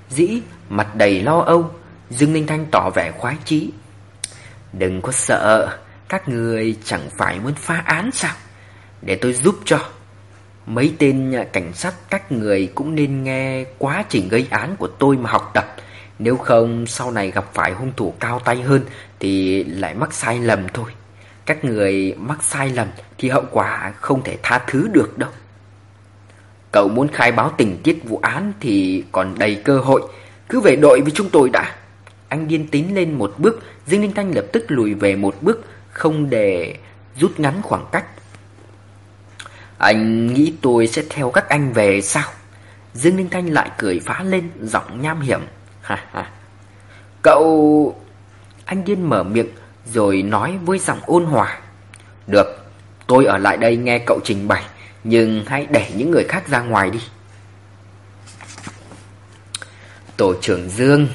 Dĩ, mặt đầy lo âu, Dương Ninh Thanh tỏ vẻ khoái chí. Đừng có sợ, các người chẳng phải muốn phá án sao? Để tôi giúp cho. Mấy tên cảnh sát các người cũng nên nghe quá trình gây án của tôi mà học tập. Nếu không, sau này gặp phải hung thủ cao tay hơn Thì lại mắc sai lầm thôi Các người mắc sai lầm Thì hậu quả không thể tha thứ được đâu Cậu muốn khai báo tình tiết vụ án Thì còn đầy cơ hội Cứ về đội với chúng tôi đã Anh điên tín lên một bước Dương Linh Thanh lập tức lùi về một bước không để rút ngắn khoảng cách Anh nghĩ tôi sẽ theo các anh về sao Dương Ninh Thanh lại cười phá lên Giọng nham hiểm ha ha. Cậu... Anh điên mở miệng rồi nói với giọng ôn hòa. Được, tôi ở lại đây nghe cậu trình bày, nhưng hãy để những người khác ra ngoài đi. Tổ trưởng Dương,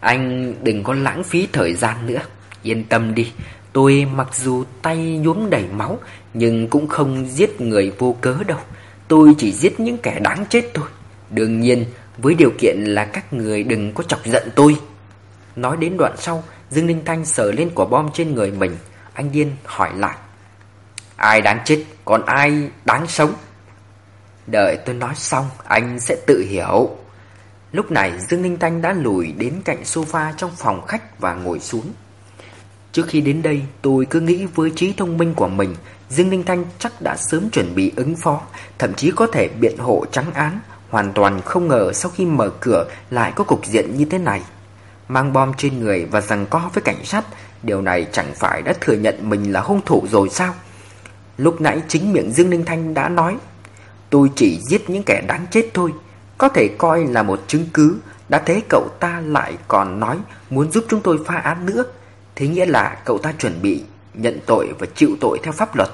anh đừng có lãng phí thời gian nữa. Yên tâm đi, Tôi mặc dù tay nhuốm đầy máu, Nhưng cũng không giết người vô cớ đâu. Tôi chỉ giết những kẻ đáng chết thôi. Đương nhiên, với điều kiện là các người đừng có chọc giận tôi. Nói đến đoạn sau, Dương Ninh Thanh sờ lên quả bom trên người mình. Anh Điên hỏi lại, Ai đáng chết? Còn ai đáng sống? Đợi tôi nói xong, Anh sẽ tự hiểu. Lúc này, Dương Ninh Thanh đã lùi đến cạnh sofa trong phòng khách và ngồi xuống. Trước khi đến đây, tôi cứ nghĩ với trí thông minh của mình, Dương Ninh Thanh chắc đã sớm chuẩn bị ứng phó, Thậm chí có thể biện hộ trắng án, Hoàn toàn không ngờ sau khi mở cửa lại có cục diện như thế này. Mang bom trên người và rằng co với cảnh sát, Điều này chẳng phải đã thừa nhận mình là hung thủ rồi sao? Lúc nãy chính miệng Dương Ninh Thanh đã nói, Tôi chỉ giết những kẻ đáng chết thôi, Có thể coi là một chứng cứ, Đã thế cậu ta lại còn nói Muốn giúp chúng tôi phá án nữa. Thế nghĩa là cậu ta chuẩn bị Nhận tội và chịu tội theo pháp luật.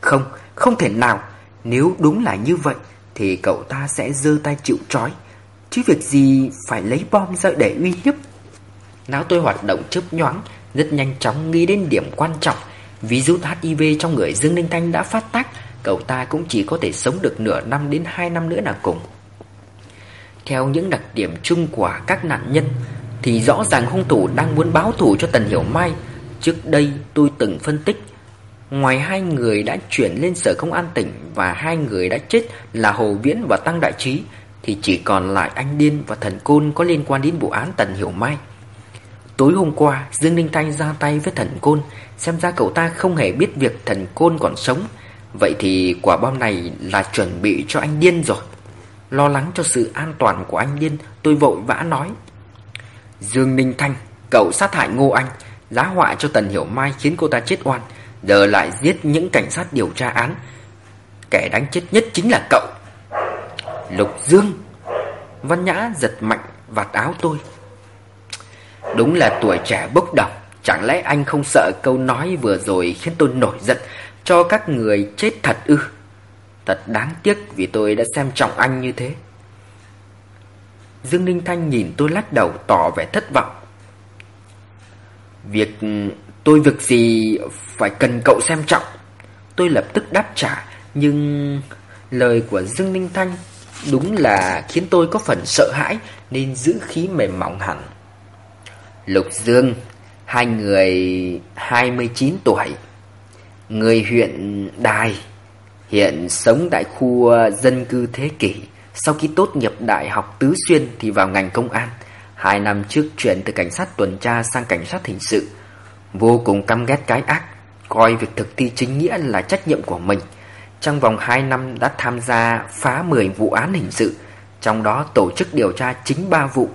Không, không thể nào. Nếu đúng là như vậy Thì cậu ta sẽ giơ tay chịu trói. Chứ việc gì phải lấy bom ra để uy hiếp? Não tôi hoạt động chớp nhoáng Rất nhanh chóng nghĩ đến điểm quan trọng. Ví dụ HIV trong người Dương Ninh Thanh đã phát tác Cậu ta cũng chỉ có thể sống được nửa năm đến hai năm nữa là cùng. Theo những đặc điểm chung của các nạn nhân thì rõ ràng hung thủ đang muốn báo thù cho Tần Hiểu Mai. Trước đây tôi từng phân tích, Ngoài hai người đã chuyển lên sở công an tỉnh Và hai người đã chết là Hồ Viễn và Tăng Đại Trí, Thì chỉ còn lại anh Điên và Thần Côn có liên quan đến vụ án Tần Hiểu Mai. Tối hôm qua, Dương Ninh Thanh ra tay với thần côn, Xem ra cậu ta không hề biết việc thần côn còn sống. Vậy thì quả bom này là chuẩn bị cho anh điên rồi. Lo lắng cho sự an toàn của anh điên, Tôi vội vã nói Dương Ninh Thanh, Cậu sát hại Ngô Anh, Giá họa cho Tần Hiểu Mai khiến cô ta chết oan, Giờ lại giết những cảnh sát điều tra án. Kẻ đáng chết nhất chính là cậu. Lục Dương, Văn Nhã giật mạnh vạt áo tôi. Đúng là tuổi trẻ bốc đồng, Chẳng lẽ anh không sợ câu nói vừa rồi khiến tôi nổi giận, Cho các người chết thật ư? Thật đáng tiếc vì tôi đã xem trọng anh như thế. Dương Ninh Thanh nhìn tôi lắc đầu tỏ vẻ thất vọng. Việc tôi việc gì phải cần cậu xem trọng? Tôi lập tức đáp trả Nhưng lời của Dương Ninh Thanh Đúng là khiến tôi có phần sợ hãi Nên giữ khí mềm mỏng hẳn. Lục Dương, hai người 29 tuổi, người huyện Đài, hiện sống tại khu dân cư thế kỷ. Sau khi tốt nghiệp đại học Tứ Xuyên thì vào ngành công an. Hai năm trước chuyển từ cảnh sát tuần tra sang cảnh sát hình sự. Vô cùng căm ghét cái ác, coi việc thực thi chính nghĩa là trách nhiệm của mình. Trong vòng 2 năm đã tham gia phá 10 vụ án hình sự, trong đó tổ chức điều tra chính 3 vụ,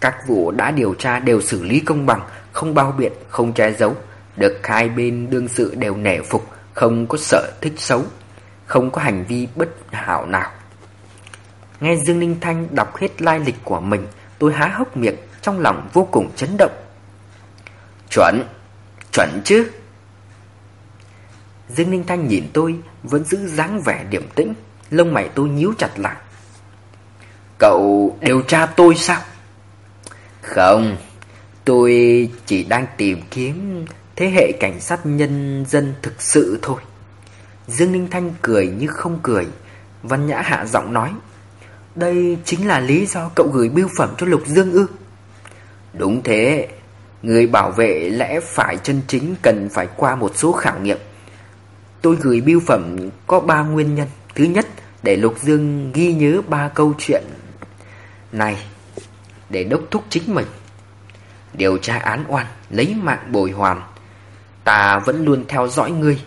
các vụ đã điều tra đều xử lý công bằng, không bao biện, không che giấu, được hai bên đương sự đều nể phục, không có sợ thích xấu, không có hành vi bất hảo nào. Nghe Dương Ninh Thanh đọc hết lai lịch của mình, tôi há hốc miệng, trong lòng vô cùng chấn động. Chuẩn, chuẩn chứ. Dương Ninh Thanh nhìn tôi, vẫn giữ dáng vẻ điềm tĩnh, lông mày tôi nhíu chặt lại. Cậu điều tra tôi sao? Không, tôi chỉ đang tìm kiếm thế hệ cảnh sát nhân dân thực sự thôi. Dương Ninh Thanh cười như không cười. Văn Nhã hạ giọng nói. Đây chính là lý do cậu gửi bưu phẩm cho Lục Dương ư. Đúng thế, người bảo vệ lẽ phải chân chính cần phải qua một số khảo nghiệm. Tôi gửi bưu phẩm có ba nguyên nhân. Thứ nhất, để Lục Dương ghi nhớ ba câu chuyện này để đốc thúc chính mình. Điều tra án oan, lấy mạng bồi hoàn. Ta vẫn luôn theo dõi ngươi.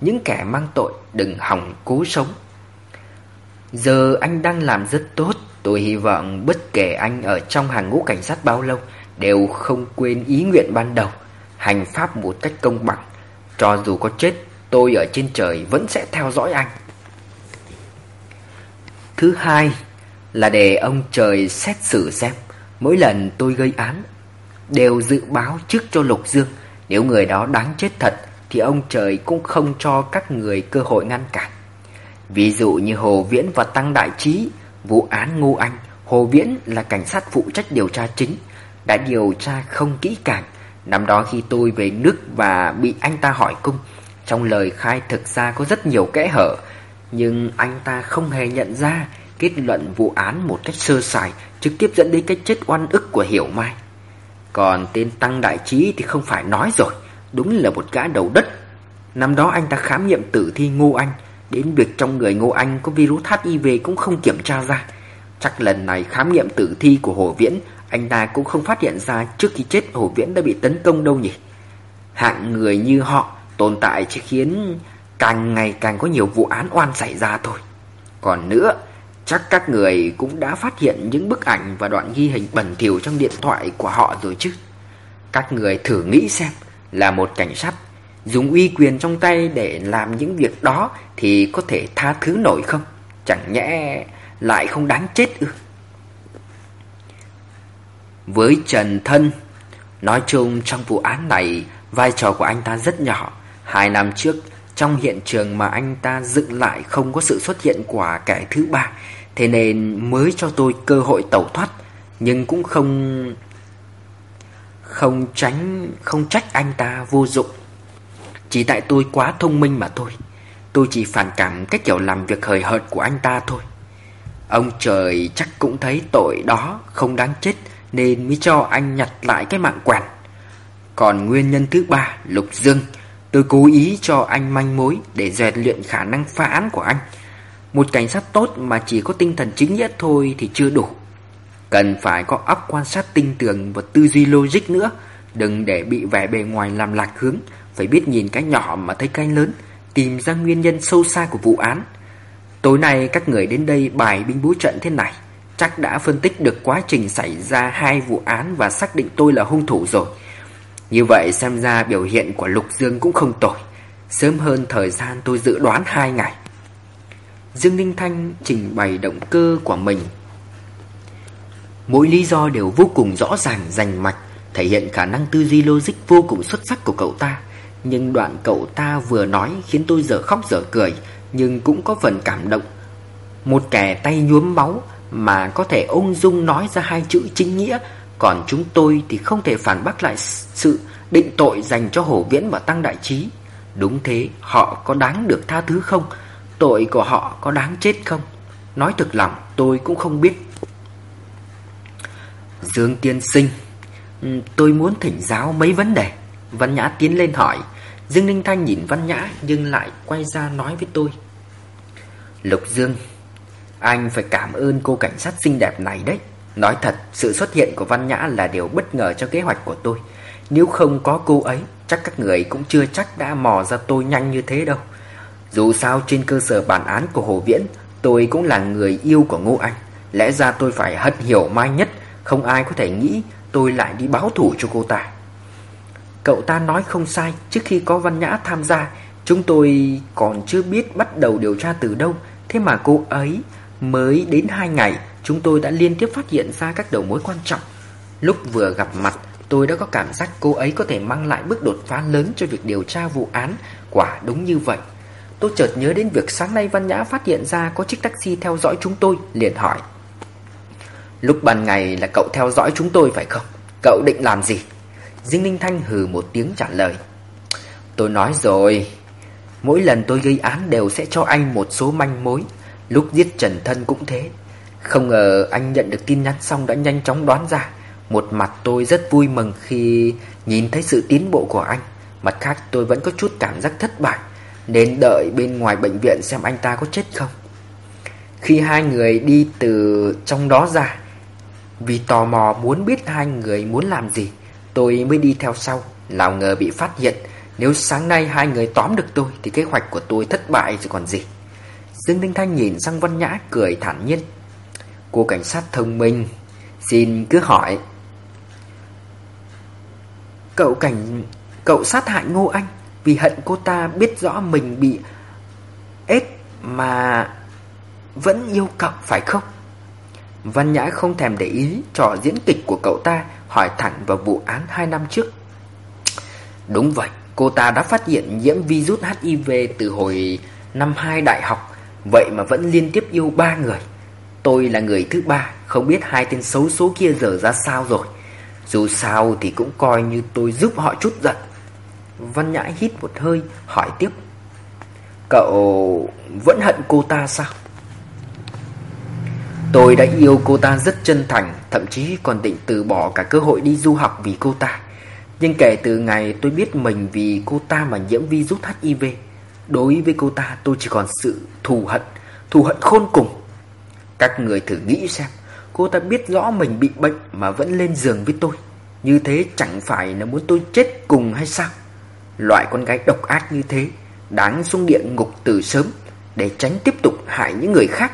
Những kẻ mang tội đừng hỏng cố sống. Giờ anh đang làm rất tốt. Tôi hy vọng bất kể anh ở trong hàng ngũ cảnh sát bao lâu đều không quên ý nguyện ban đầu. Hành pháp một cách công bằng. Cho dù có chết, tôi ở trên trời vẫn sẽ theo dõi anh. Thứ hai là để ông trời xét xử xem Mỗi lần tôi gây án Đều dự báo trước cho Lục Dương Nếu người đó đáng chết thật Thì ông trời cũng không cho các người cơ hội ngăn cản Ví dụ như Hồ Viễn và Tăng Đại Trí, Vụ án Ngô Anh. Hồ Viễn là cảnh sát phụ trách điều tra chính, Đã điều tra không kỹ càng. Năm đó khi tôi về nước và bị anh ta hỏi cung, Trong lời khai thực ra có rất nhiều kẽ hở. Nhưng anh ta không hề nhận ra Kết luận vụ án một cách sơ sài, Trực tiếp dẫn đến cái chết oan ức của Hiểu Mai. Còn tên Tăng Đại Trí thì không phải nói rồi, Đúng là một gã đầu đất. Năm đó anh ta khám nghiệm tử thi Ngô Anh Đến việc trong người Ngô Anh có virus HIV cũng không kiểm tra ra. Chắc lần này khám nghiệm tử thi của Hồ Viễn, Anh ta cũng không phát hiện ra trước khi chết Hồ Viễn đã bị tấn công đâu nhỉ? Hạng người như họ tồn tại chỉ khiến càng ngày càng có nhiều vụ án oan xảy ra thôi. Còn nữa, Chắc các người cũng đã phát hiện những bức ảnh và đoạn ghi hình bẩn thỉu trong điện thoại của họ rồi chứ. Các người thử nghĩ xem Là một cảnh sát Dùng uy quyền trong tay để làm những việc đó Thì có thể tha thứ nổi không? Chẳng nhẽ lại không đáng chết ư? Với Trần Thân, Nói chung trong vụ án này, Vai trò của anh ta rất nhỏ. Hai năm trước, Trong hiện trường mà anh ta dựng lại Không có sự xuất hiện của kẻ thứ ba. Thế nên mới cho tôi cơ hội tẩu thoát, Nhưng cũng không Không tránh, Không trách anh ta vô dụng. Chỉ tại tôi quá thông minh mà thôi. Tôi chỉ phản cảm cách kiểu làm việc hời hợt của anh ta thôi. Ông trời chắc cũng thấy tội đó không đáng chết, Nên mới cho anh nhặt lại cái mạng quản Còn nguyên nhân thứ ba, Lục Dương, Tôi cố ý cho anh manh mối Để rèn luyện khả năng phá án của anh. Một cảnh sát tốt mà chỉ có tinh thần chính nghĩa thôi thì chưa đủ. Cần phải có óc quan sát tinh tường và tư duy logic nữa, Đừng để bị vẻ bề ngoài làm lạc hướng phải biết nhìn cái nhỏ mà thấy cái lớn Tìm ra nguyên nhân sâu xa của vụ án. Tối nay các người đến đây bài binh bố trận thế này Chắc đã phân tích được quá trình xảy ra hai vụ án Và xác định tôi là hung thủ rồi. Như vậy xem ra biểu hiện của Lục Dương cũng không tồi. Sớm hơn thời gian tôi dự đoán hai ngày. Dương Ninh Thanh trình bày động cơ của mình. Mỗi lý do đều vô cùng rõ ràng, rành mạch Thể hiện khả năng tư duy logic vô cùng xuất sắc của cậu ta. Nhưng đoạn cậu ta vừa nói khiến tôi dở khóc dở cười nhưng cũng có phần cảm động. Một kẻ tay nhuốm máu mà có thể ung dung nói ra hai chữ chính nghĩa, còn chúng tôi thì không thể phản bác lại sự định tội dành cho Hổ Viễn và Tăng Đại Trí. Đúng thế, họ có đáng được tha thứ không? Tội của họ có đáng chết không? Nói thực lòng, tôi cũng không biết. Dương Tiên Sinh, tôi muốn thỉnh giáo mấy vấn đề. Văn Nhã tiến lên hỏi. Dương Ninh Thanh nhìn Văn Nhã nhưng lại quay ra nói với tôi. Lục Dương, anh phải cảm ơn cô cảnh sát xinh đẹp này đấy. Nói thật, sự xuất hiện của Văn Nhã là điều bất ngờ cho kế hoạch của tôi. Nếu không có cô ấy, chắc các người cũng chưa chắc đã mò ra tôi nhanh như thế đâu. Dù sao trên cơ sở bản án của Hồ Viễn, tôi cũng là người yêu của Ngô Anh. Lẽ ra tôi phải hận hiểu Mai Nhất, không ai có thể nghĩ tôi lại đi báo thủ cho cô ta. Cậu ta nói không sai, trước khi có Văn Nhã tham gia, chúng tôi còn chưa biết bắt đầu điều tra từ đâu. Thế mà cô ấy mới đến hai ngày, chúng tôi đã liên tiếp phát hiện ra các đầu mối quan trọng. Lúc vừa gặp mặt, tôi đã có cảm giác cô ấy có thể mang lại bước đột phá lớn cho việc điều tra vụ án. Quả đúng như vậy. Tôi chợt nhớ đến việc sáng nay Văn Nhã phát hiện ra có chiếc taxi theo dõi chúng tôi, liền hỏi. Lúc ban ngày là cậu theo dõi chúng tôi phải không? Cậu định làm gì? Dinh Ninh Thanh hừ một tiếng trả lời. Tôi nói rồi, Mỗi lần tôi gây án đều sẽ cho anh một số manh mối. Lúc giết Trần Thân cũng thế. Không ngờ anh nhận được tin nhắn xong đã nhanh chóng đoán ra. Một mặt tôi rất vui mừng khi nhìn thấy sự tiến bộ của anh. Mặt khác, tôi vẫn có chút cảm giác thất bại. Nên đợi bên ngoài bệnh viện xem anh ta có chết không. Khi hai người đi từ trong đó ra, Vì tò mò muốn biết hai người muốn làm gì Tôi mới đi theo sau. Nào ngờ bị phát hiện, Nếu sáng nay hai người tóm được tôi Thì kế hoạch của tôi thất bại rồi còn gì. Dương Ninh Thanh nhìn sang Văn Nhã cười thản nhiên. Cô cảnh sát thông minh, Xin cứ hỏi. Cậu cảnh, Cậu sát hại Ngô Anh, Vì hận cô ta biết rõ mình bị ết mà vẫn yêu cậu, phải không? Văn Nhã không thèm để ý trò diễn kịch của cậu ta hỏi thẳng vào vụ án hai năm trước. Đúng vậy, cô ta đã phát hiện nhiễm virus HIV từ hồi năm hai đại học, vậy mà vẫn liên tiếp yêu ba người. Tôi là người thứ ba, không biết hai tên xấu số kia giờ ra sao rồi. Dù sao thì cũng coi như tôi giúp họ chút giận Văn Nhã hít một hơi hỏi tiếp Cậu vẫn hận cô ta sao? Tôi đã yêu cô ta rất chân thành, Thậm chí còn định từ bỏ cả cơ hội đi du học vì cô ta. Nhưng kể từ ngày tôi biết mình vì cô ta mà nhiễm virus HIV Đối với cô ta tôi chỉ còn sự thù hận Thù hận khôn cùng. Các người thử nghĩ xem, Cô ta biết rõ mình bị bệnh mà vẫn lên giường với tôi. Như thế chẳng phải là muốn tôi chết cùng hay sao? Loại con gái độc ác như thế, Đáng xuống địa ngục từ sớm Để tránh tiếp tục hại những người khác.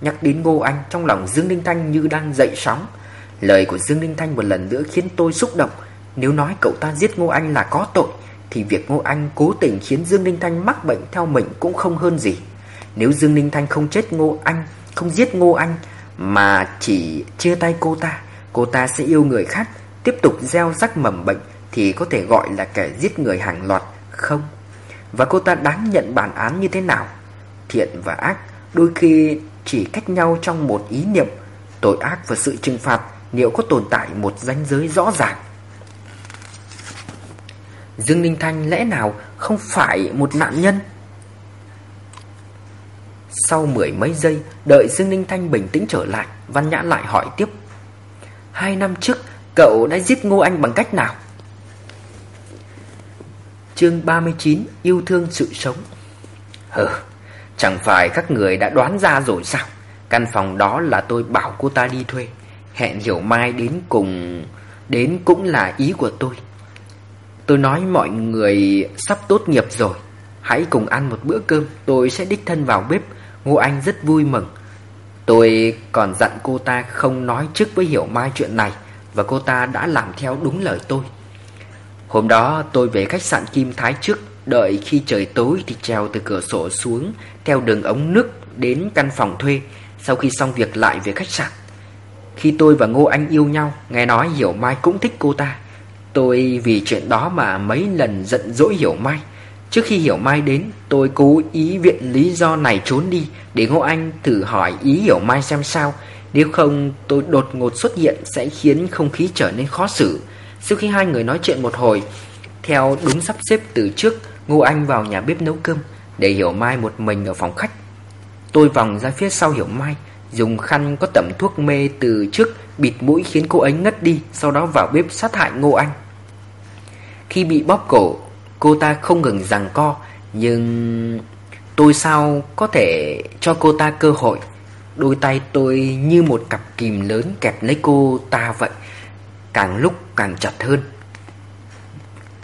Nhắc đến Ngô Anh, trong lòng Dương Linh Thanh như đang dậy sóng. Lời của Dương Linh Thanh một lần nữa khiến tôi xúc động. Nếu nói cậu ta giết Ngô Anh là có tội, Thì việc Ngô Anh cố tình khiến Dương Linh Thanh mắc bệnh theo mình cũng không hơn gì. Nếu Dương Linh Thanh không chết Ngô Anh, Không giết Ngô Anh, Mà chỉ chia tay cô ta Cô ta sẽ yêu người khác, Tiếp tục gieo rắc mầm bệnh Thì có thể gọi là kẻ giết người hàng loạt, Không? Và cô ta đáng nhận bản án như thế nào? Thiện và ác, Đôi khi chỉ cách nhau trong một ý niệm, Tội ác và sự trừng phạt Liệu có tồn tại một ranh giới rõ ràng. Dương Ninh Thanh lẽ nào không phải một nạn nhân? Sau mười mấy giây, Đợi Dương Ninh Thanh bình tĩnh trở lại, Văn Nhã lại hỏi tiếp. Hai năm trước, Cậu đã giết Ngô Anh bằng cách nào? Chương 39 Yêu thương sự sống. Hừ Chẳng phải các người đã đoán ra rồi sao? Căn phòng đó là tôi bảo cô ta đi thuê. Hẹn Hiểu Mai đến cùng, Đến cũng là ý của tôi. Tôi nói mọi người sắp tốt nghiệp rồi. Hãy cùng ăn một bữa cơm, Tôi sẽ đích thân vào bếp. Ngô Anh rất vui mừng. Tôi còn dặn cô ta không nói trước với Hiểu Mai chuyện này, Và cô ta đã làm theo đúng lời tôi. Hôm đó tôi về khách sạn Kim Thái trước. Đợi khi trời tối thì trèo từ cửa sổ xuống, Theo đường ống nước đến căn phòng thuê. Sau khi xong việc lại về khách sạn, Khi tôi và Ngô Anh yêu nhau, Nghe nói Hiểu Mai cũng thích cô ta. Tôi vì chuyện đó mà mấy lần giận dỗi Hiểu Mai. Trước khi Hiểu Mai đến, Tôi cố ý viện lý do này trốn đi Để Ngô Anh thử hỏi ý Hiểu Mai xem sao. Nếu không, tôi đột ngột xuất hiện Sẽ khiến không khí trở nên khó xử. Sau khi hai người nói chuyện một hồi, Theo đúng sắp xếp từ trước Ngô Anh vào nhà bếp nấu cơm Để Hiểu Mai một mình ở phòng khách. Tôi vòng ra phía sau Hiểu Mai, Dùng khăn có tẩm thuốc mê từ trước Bịt mũi khiến cô ấy ngất đi, Sau đó vào bếp sát hại Ngô Anh. Khi bị bóp cổ, Cô ta không ngừng rằng co, Nhưng tôi sao có thể cho cô ta cơ hội? Đôi tay tôi như một cặp kìm lớn kẹp lấy cô ta vậy, Càng lúc càng chặt hơn.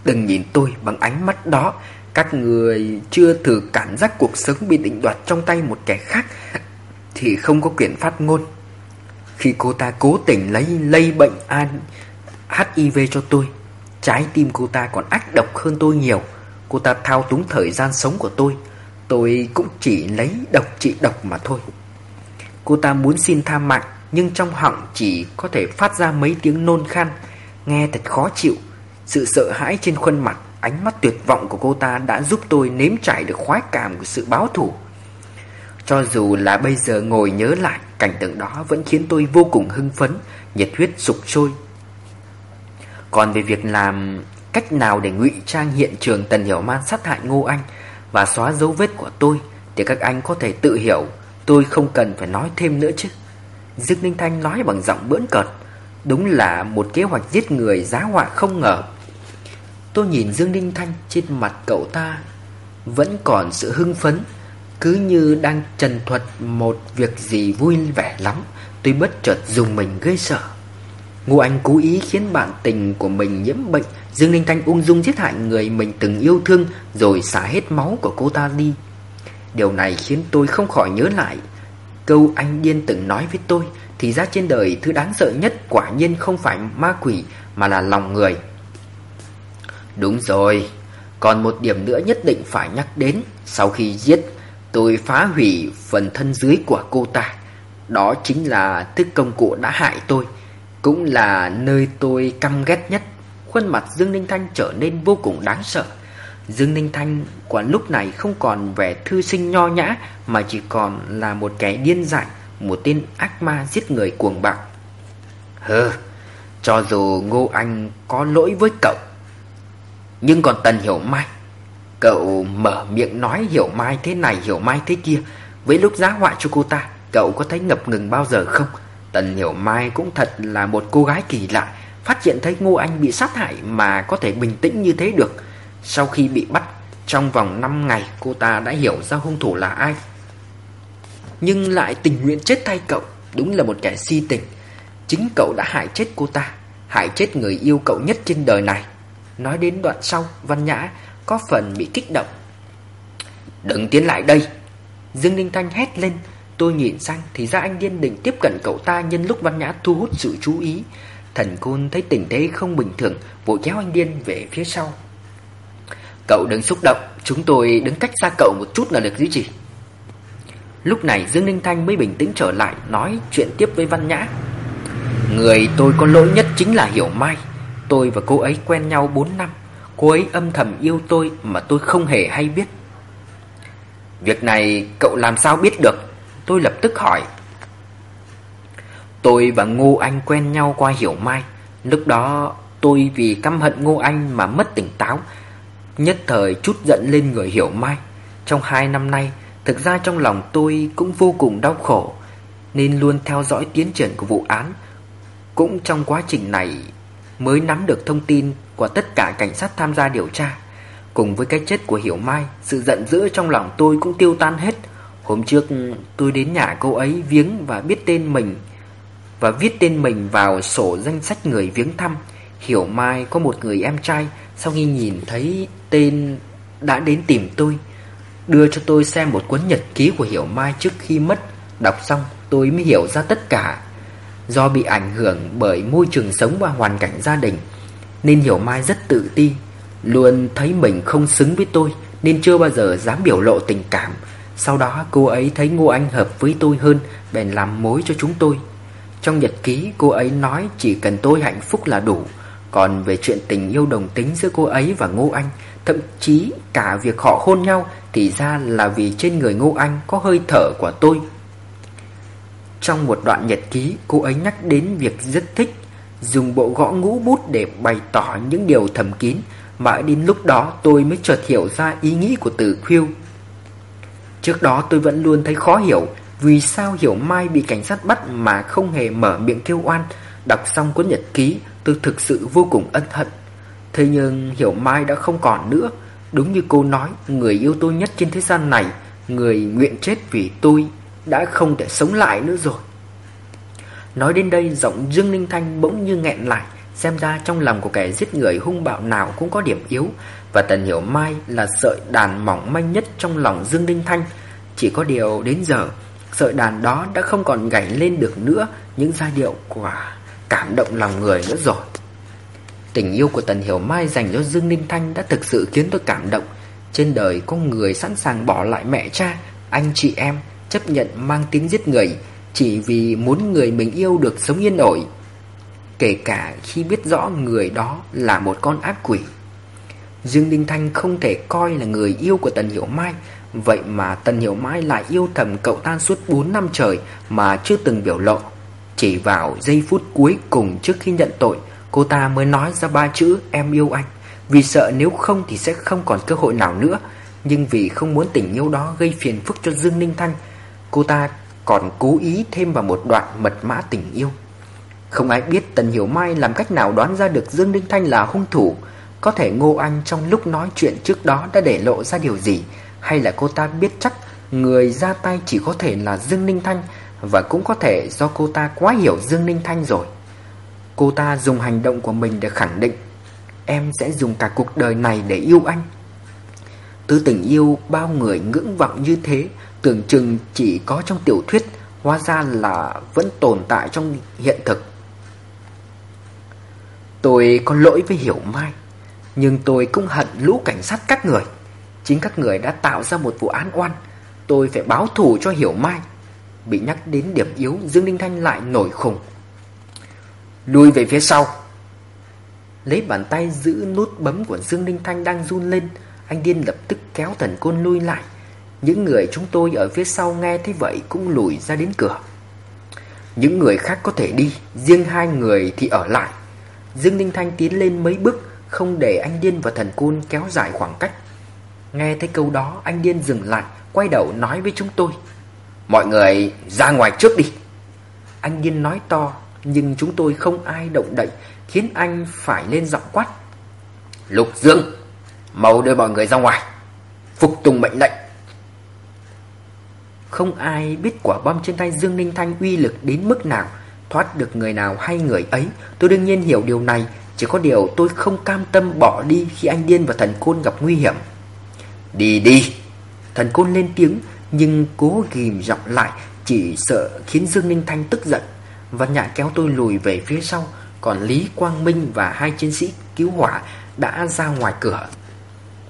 Đừng nhìn tôi bằng ánh mắt đó. Các người chưa thử cảm giác cuộc sống bị định đoạt trong tay một kẻ khác Thì không có quyền phát ngôn. Khi cô ta cố tình lấy lây bệnh an HIV cho tôi, Trái tim cô ta còn ác độc hơn tôi nhiều. Cô ta thao túng thời gian sống của tôi. Tôi cũng chỉ lấy độc trị độc mà thôi. Cô ta muốn xin tha mạng, Nhưng trong họng chỉ có thể phát ra mấy tiếng nôn khan, Nghe thật khó chịu sự sợ hãi trên khuôn mặt, Ánh mắt tuyệt vọng của cô ta đã giúp tôi nếm trải được khoái cảm của sự báo thù. Cho dù là bây giờ ngồi nhớ lại, Cảnh tượng đó vẫn khiến tôi vô cùng hưng phấn, Nhiệt huyết sục sôi. Còn về việc làm cách nào để ngụy trang hiện trường Tần Hiểu Man sát hại Ngô Anh Và xóa dấu vết của tôi Thì các anh có thể tự hiểu, Tôi không cần phải nói thêm nữa chứ. Dương Ninh Thanh nói bằng giọng bỡn cợt, Đúng là một kế hoạch giết người giá họa không ngờ. Tôi nhìn Dương Ninh Thanh trên mặt cậu ta, Vẫn còn sự hưng phấn, Cứ như đang trần thuật một việc gì vui vẻ lắm. Tôi bất chợt dùng mình gây sợ. Ngô Anh cố ý khiến bạn tình của mình nhiễm bệnh. Dương Ninh Thanh ung dung giết hại người mình từng yêu thương, Rồi xả hết máu của cô ta đi. Điều này khiến tôi không khỏi nhớ lại Câu anh điên từng nói với tôi. Thì ra trên đời thứ đáng sợ nhất quả nhiên không phải ma quỷ, Mà là lòng người. Đúng rồi, còn một điểm nữa nhất định phải nhắc đến. Sau khi giết, tôi phá hủy phần thân dưới của cô ta. Đó chính là thức công cụ đã hại tôi Cũng là nơi tôi căm ghét nhất. Khuôn mặt Dương Ninh Thanh trở nên vô cùng đáng sợ. Dương Ninh Thanh quả lúc này không còn vẻ thư sinh nho nhã Mà chỉ còn là một kẻ điên dại Một tên ác ma giết người cuồng bạo. Hừ Cho dù Ngô Anh có lỗi với cậu nhưng còn Tần Hiểu Mai, Cậu mở miệng nói Hiểu Mai thế này, Hiểu Mai thế kia. Với lúc giá họa cho cô ta, Cậu có thấy ngập ngừng bao giờ không? Tần Hiểu Mai cũng thật là một cô gái kỳ lạ. Phát hiện thấy Ngô Anh bị sát hại Mà có thể bình tĩnh như thế được. Sau khi bị bắt, Trong vòng 5 ngày, cô ta đã hiểu ra hung thủ là ai. Nhưng lại tình nguyện chết thay cậu, Đúng là một kẻ si tình. Chính cậu đã hại chết cô ta, Hại chết người yêu cậu nhất trên đời này. Nói đến đoạn sau, Văn Nhã có phần bị kích động. Đừng tiến lại đây. Dương Ninh Thanh hét lên. Tôi nhìn sang thì ra anh điên định tiếp cận cậu ta Nhân lúc Văn Nhã thu hút sự chú ý. Thần Côn thấy tình thế không bình thường, Vội kéo anh điên về phía sau. Cậu đừng xúc động, Chúng tôi đứng cách xa cậu một chút là được chứ gì Lúc này Dương Ninh Thanh mới bình tĩnh trở lại, Nói chuyện tiếp với Văn Nhã. Người tôi có lỗi nhất chính là Hiểu Mai. Tôi và cô ấy quen nhau 4 năm. Cô ấy âm thầm yêu tôi mà tôi không hề hay biết. Việc này cậu làm sao biết được? Tôi lập tức hỏi. Tôi và Ngô Anh quen nhau qua Hiểu Mai. Lúc đó, tôi vì căm hận Ngô Anh mà mất tỉnh táo. Nhất thời chút giận lên người Hiểu Mai. Trong hai năm nay, Thực ra trong lòng tôi cũng vô cùng đau khổ, Nên luôn theo dõi tiến triển của vụ án. Cũng trong quá trình này Mới nắm được thông tin của tất cả cảnh sát tham gia điều tra. Cùng với cái chết của Hiểu Mai, Sự giận dữ trong lòng tôi cũng tiêu tan hết. Hôm trước, tôi đến nhà cô ấy viếng và biết tên mình, Và viết tên mình vào sổ danh sách người viếng thăm. Hiểu Mai có một người em trai, Sau khi nhìn thấy tên đã đến tìm tôi, Đưa cho tôi xem một cuốn nhật ký của Hiểu Mai trước khi mất. Đọc xong, tôi mới hiểu ra tất cả. Do bị ảnh hưởng bởi môi trường sống và hoàn cảnh gia đình, Nên Hiểu Mai rất tự ti, Luôn thấy mình không xứng với tôi, Nên chưa bao giờ dám biểu lộ tình cảm. Sau đó, cô ấy thấy Ngô Anh hợp với tôi hơn, Bèn làm mối cho chúng tôi. Trong nhật ký, cô ấy nói chỉ cần tôi hạnh phúc là đủ. Còn về chuyện tình yêu đồng tính giữa cô ấy và Ngô Anh, Thậm chí cả việc họ hôn nhau Thì ra là vì trên người Ngô Anh có hơi thở của tôi. Trong một đoạn nhật ký, Cô ấy nhắc đến việc rất thích Dùng bộ gõ ngũ bút để bày tỏ những điều thầm kín Mãi đến lúc đó tôi mới chợt hiểu ra ý nghĩ của từ khiêu Trước đó tôi vẫn luôn thấy khó hiểu Vì sao Hiểu Mai bị cảnh sát bắt mà không hề mở miệng kêu oan. Đọc xong cuốn nhật ký, tôi thực sự vô cùng ân hận. Thế nhưng Hiểu Mai đã không còn nữa. Đúng như cô nói, Người yêu tôi nhất trên thế gian này, Người nguyện chết vì tôi. Đã không thể sống lại nữa rồi. Nói đến đây giọng Dương Ninh Thanh bỗng như nghẹn lại Xem ra trong lòng của kẻ giết người hung bạo nào cũng có điểm yếu Và Tần Hiểu Mai là sợi đàn mỏng manh nhất trong lòng Dương Ninh Thanh. Chỉ có điều đến giờ Sợi đàn đó đã không còn gảy lên được nữa Những giai điệu của cảm động lòng người nữa rồi. Tình yêu của Tần Hiểu Mai dành cho Dương Ninh Thanh đã thực sự khiến tôi cảm động. Trên đời có người sẵn sàng bỏ lại mẹ cha, anh chị em Chấp nhận mang tiếng giết người Chỉ vì muốn người mình yêu được sống yên ổn, Kể cả khi biết rõ người đó là một con ác quỷ. Dương Ninh Thanh không thể coi là người yêu của Tần Hiểu Mai, Vậy mà Tần Hiểu Mai lại yêu thầm cậu ta suốt 4 năm trời mà chưa từng biểu lộ. Chỉ vào giây phút cuối cùng trước khi nhận tội, Cô ta mới nói ra ba chữ, em yêu anh. Vì sợ nếu không thì sẽ không còn cơ hội nào nữa, Nhưng vì không muốn tình yêu đó gây phiền phức cho Dương Ninh Thanh Cô ta còn cố ý thêm vào một đoạn mật mã tình yêu. Không ai biết Tần Hiểu Mai làm cách nào đoán ra được Dương Ninh Thanh là hung thủ. Có thể Ngô Anh trong lúc nói chuyện trước đó đã để lộ ra điều gì? Hay là cô ta biết chắc người ra tay chỉ có thể là Dương Ninh Thanh Và cũng có thể do cô ta quá hiểu Dương Ninh Thanh rồi? Cô ta dùng hành động của mình để khẳng định, Em sẽ dùng cả cuộc đời này để yêu anh. Tư tình yêu bao người ngưỡng vọng như thế Tưởng chừng chỉ có trong tiểu thuyết, Hóa ra là vẫn tồn tại trong hiện thực. Tôi có lỗi với Hiểu Mai, Nhưng tôi cũng hận lũ cảnh sát các người. Chính các người đã tạo ra một vụ án oan, Tôi phải báo thù cho Hiểu Mai. Bị nhắc đến điểm yếu, Dương Linh Thanh lại nổi khùng. Lùi về phía sau. Lấy bàn tay giữ nút bấm của Dương Ninh Thanh đang run lên, Anh điên lập tức kéo thần côn lui lại. Những người chúng tôi ở phía sau nghe thấy vậy cũng lùi ra đến cửa. Những người khác có thể đi, Riêng hai người thì ở lại. Dương Ninh Thanh tiến lên mấy bước, Không để anh Điên và thần côn kéo dài khoảng cách. Nghe thấy câu đó, Anh Điên dừng lại, Quay đầu nói với chúng tôi. Mọi người, ra ngoài trước đi. Anh Điên nói to, Nhưng chúng tôi không ai động đậy, Khiến anh phải lên giọng quát. Lục Dương, Mau đưa mọi người ra ngoài. Phục tùng mệnh lệnh. Không ai biết quả bom trên tay Dương Ninh Thanh uy lực đến mức nào, Thoát được người nào hay người ấy. Tôi đương nhiên hiểu điều này, Chỉ có điều tôi không cam tâm bỏ đi Khi anh Điên và thần côn gặp nguy hiểm. Đi đi. Thần côn lên tiếng, Nhưng cố ghim giọng lại, Chỉ sợ khiến Dương Ninh Thanh tức giận. Văn Nhã kéo tôi lùi về phía sau, Còn Lý Quang Minh và hai chiến sĩ cứu hỏa Đã ra ngoài cửa.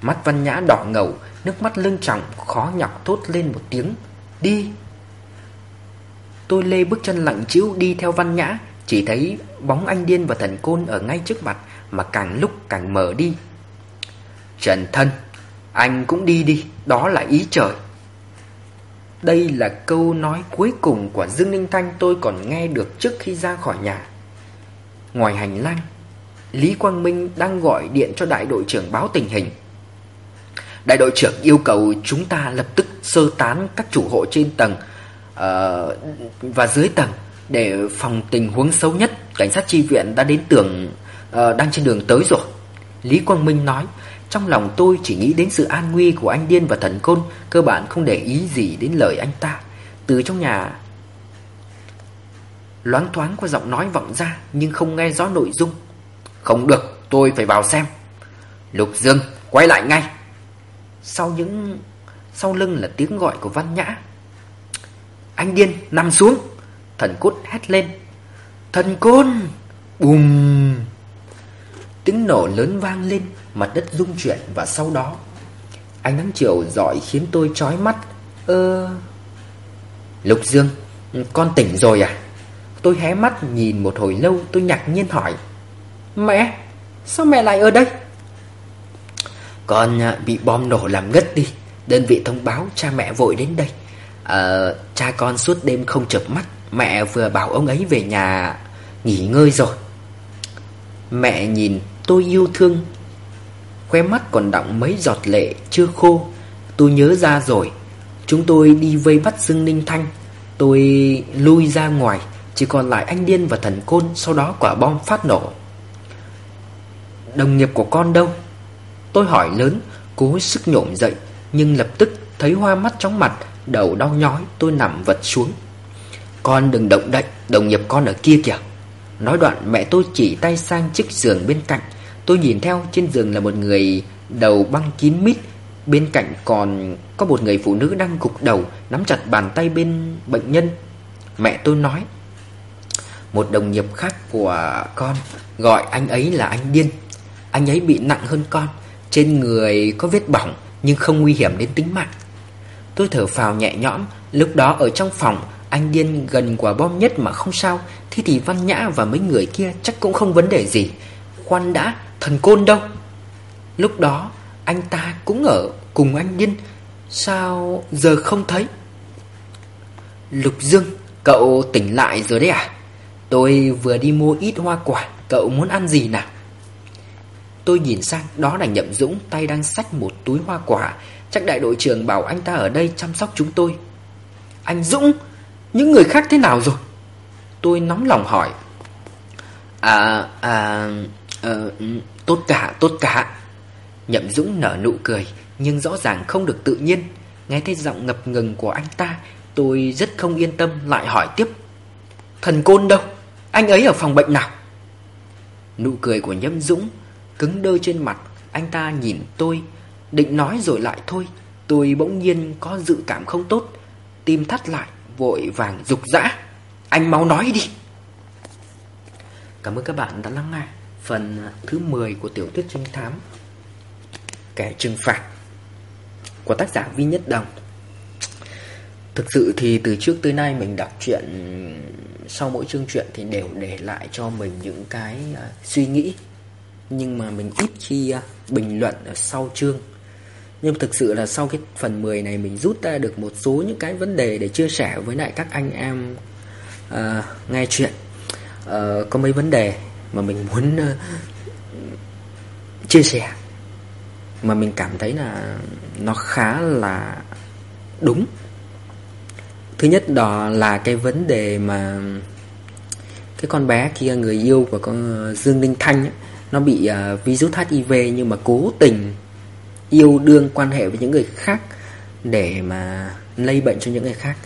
Mắt Văn Nhã đỏ ngầu, Nước mắt lưng trọng khó nhọc thốt lên một tiếng. Đi. Tôi lê bước chân lặng chịu đi theo Văn Nhã, Chỉ thấy bóng anh điên và thần côn ở ngay trước mặt Mà càng lúc càng mở đi. Trần thân, Anh cũng đi đi, Đó là ý trời. Đây là câu nói cuối cùng của Dương Ninh Thanh tôi còn nghe được trước khi ra khỏi nhà. Ngoài hành lang, Lý Quang Minh đang gọi điện cho đại đội trưởng báo tình hình. Đại đội trưởng yêu cầu chúng ta lập tức sơ tán các chủ hộ trên tầng uh, và dưới tầng để phòng tình huống xấu nhất. Cảnh sát chi viện đã đến tường uh, đang trên đường tới rồi. Lý Quang Minh nói, trong lòng tôi chỉ nghĩ đến sự an nguy của anh Điên và thần côn, cơ bản không để ý gì đến lời anh ta. Từ trong nhà loáng thoáng qua giọng nói vọng ra nhưng không nghe rõ nội dung. Không được, tôi phải vào xem. Lục Dương, quay lại ngay. Sau những, sau lưng là tiếng gọi của Văn Nhã. Anh điên nằm xuống, Thần cốt hét lên. Thần côn! Bùm! Tiếng nổ lớn vang lên, Mặt đất rung chuyển và sau đó, Ánh nắng chiều giỏi khiến tôi chói mắt. Ơ! Lục Dương, Con tỉnh rồi à? Tôi hé mắt nhìn một hồi lâu, Tôi ngạc nhiên hỏi. Mẹ, Sao mẹ lại ở đây? Con à, bị bom nổ làm ngất đi. Đơn vị thông báo cha mẹ vội đến đây. À, Cha con suốt đêm không chợp mắt. Mẹ vừa bảo ông ấy về nhà Nghỉ ngơi rồi. Mẹ nhìn tôi yêu thương. Khóe mắt còn đọng mấy giọt lệ chưa khô. Tôi nhớ ra rồi. Chúng tôi đi vây bắt Dương Ninh Thanh. Tôi lui ra ngoài Chỉ còn lại anh Điên và thần côn Sau đó quả bom phát nổ. Đồng nghiệp của con đâu? Tôi hỏi lớn, Cố sức nhổm dậy, Nhưng lập tức thấy hoa mắt chóng mặt, Đầu đau nhói, tôi nằm vật xuống. Con đừng động đậy, Đồng nghiệp con ở kia kìa. Nói đoạn mẹ tôi chỉ tay sang chiếc giường bên cạnh. Tôi nhìn theo, trên giường là một người Đầu băng kín mít. Bên cạnh còn có một người phụ nữ đang gục đầu, Nắm chặt bàn tay bên bệnh nhân. Mẹ tôi nói, Một đồng nghiệp khác của con, Gọi anh ấy là anh điên. Anh ấy bị nặng hơn con. Trên người có vết bỏng Nhưng không nguy hiểm đến tính mạng. Tôi thở phào nhẹ nhõm, Lúc đó ở trong phòng, Anh điên gần quả bom nhất mà không sao, Thế thì Văn Nhã và mấy người kia chắc cũng không vấn đề gì. Khoan đã, Thần côn đâu? Lúc đó, anh ta cũng ở cùng anh điên, Sao giờ không thấy? Lục Dương, Cậu tỉnh lại rồi đấy à? Tôi vừa đi mua ít hoa quả, Cậu muốn ăn gì nào? Tôi nhìn sang, đó là Nhậm Dũng Tay đang xách một túi hoa quả. Chắc đại đội trưởng bảo anh ta ở đây chăm sóc chúng tôi. Anh Dũng, Những người khác thế nào rồi? Tôi nóng lòng hỏi. À à à Tốt cả tốt cả. Nhậm Dũng nở nụ cười, Nhưng rõ ràng không được tự nhiên. Nghe thấy giọng ngập ngừng của anh ta, Tôi rất không yên tâm, lại hỏi tiếp. Thần côn đâu? Anh ấy ở phòng bệnh nào? Nụ cười của Nhậm Dũng Cứng đơ trên mặt Anh ta nhìn tôi Định nói rồi lại thôi. Tôi bỗng nhiên có dự cảm không tốt Tim thắt lại Vội vàng rục rã. Anh mau nói đi. Cảm ơn các bạn đã lắng nghe Phần thứ 10 của tiểu thuyết trinh thám Kẻ trừng phạt Của tác giả Vi Nhất Đồng. Thực sự thì từ trước tới nay mình đọc truyện Sau mỗi chương truyện thì đều để lại cho mình những cái uh, suy nghĩ. Nhưng mà mình ít khi à, bình luận ở sau chương. Nhưng thực sự là sau cái phần 10 này mình rút ra được một số những cái vấn đề để chia sẻ với lại các anh em uh, nghe chuyện. Uh, Có mấy vấn đề mà mình muốn uh, chia sẻ. Mà mình cảm thấy là nó khá là đúng. Thứ nhất đó là cái vấn đề mà cái con bé kia người yêu của con ờ, Dương Ninh Thanh ấy, nó bị uh, virus HIV nhưng mà cố tình yêu đương quan hệ với những người khác để mà lây bệnh cho những người khác.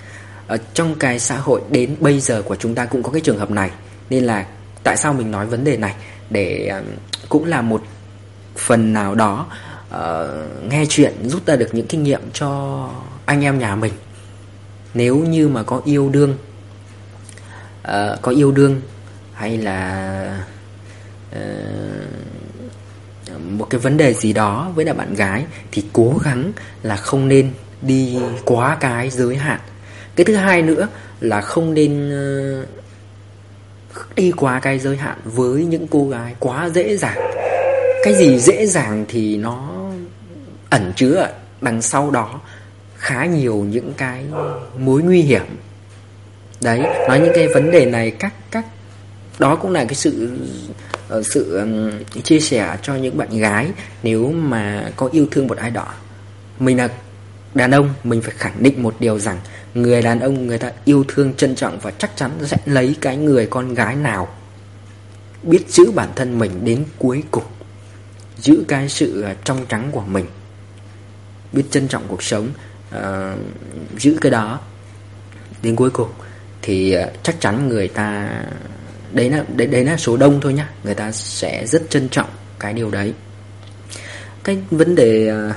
Ở trong cái xã hội đến bây giờ của chúng ta cũng có cái trường hợp này nên là tại sao mình nói vấn đề này? Để uh, cũng là một phần nào đó uh, nghe chuyện rút ra được những kinh nghiệm cho anh em nhà mình. Nếu như mà có yêu đương uh, có yêu đương hay là uh, một cái vấn đề gì đó với là bạn gái thì cố gắng là không nên đi quá cái giới hạn. Cái thứ hai nữa là không nên uh, đi quá cái giới hạn với những cô gái quá dễ dàng. Cái gì dễ dàng thì nó ẩn chứa đằng sau đó khá nhiều những cái mối nguy hiểm. Đấy nói những cái vấn đề này các các đó cũng là cái sự Ờ, sự chia sẻ cho những bạn gái nếu mà có yêu thương một ai đó. Mình là đàn ông mình phải khẳng định một điều rằng người đàn ông người ta yêu thương trân trọng và chắc chắn sẽ lấy cái người con gái nào biết giữ bản thân mình đến cuối cùng giữ cái sự ờ, trong trắng của mình biết trân trọng cuộc sống uh, giữ cái đó đến cuối cùng thì chắc chắn người ta đấy là đấy, đấy là số đông thôi nhá. Người ta sẽ rất trân trọng cái điều đấy. Cái vấn đề à,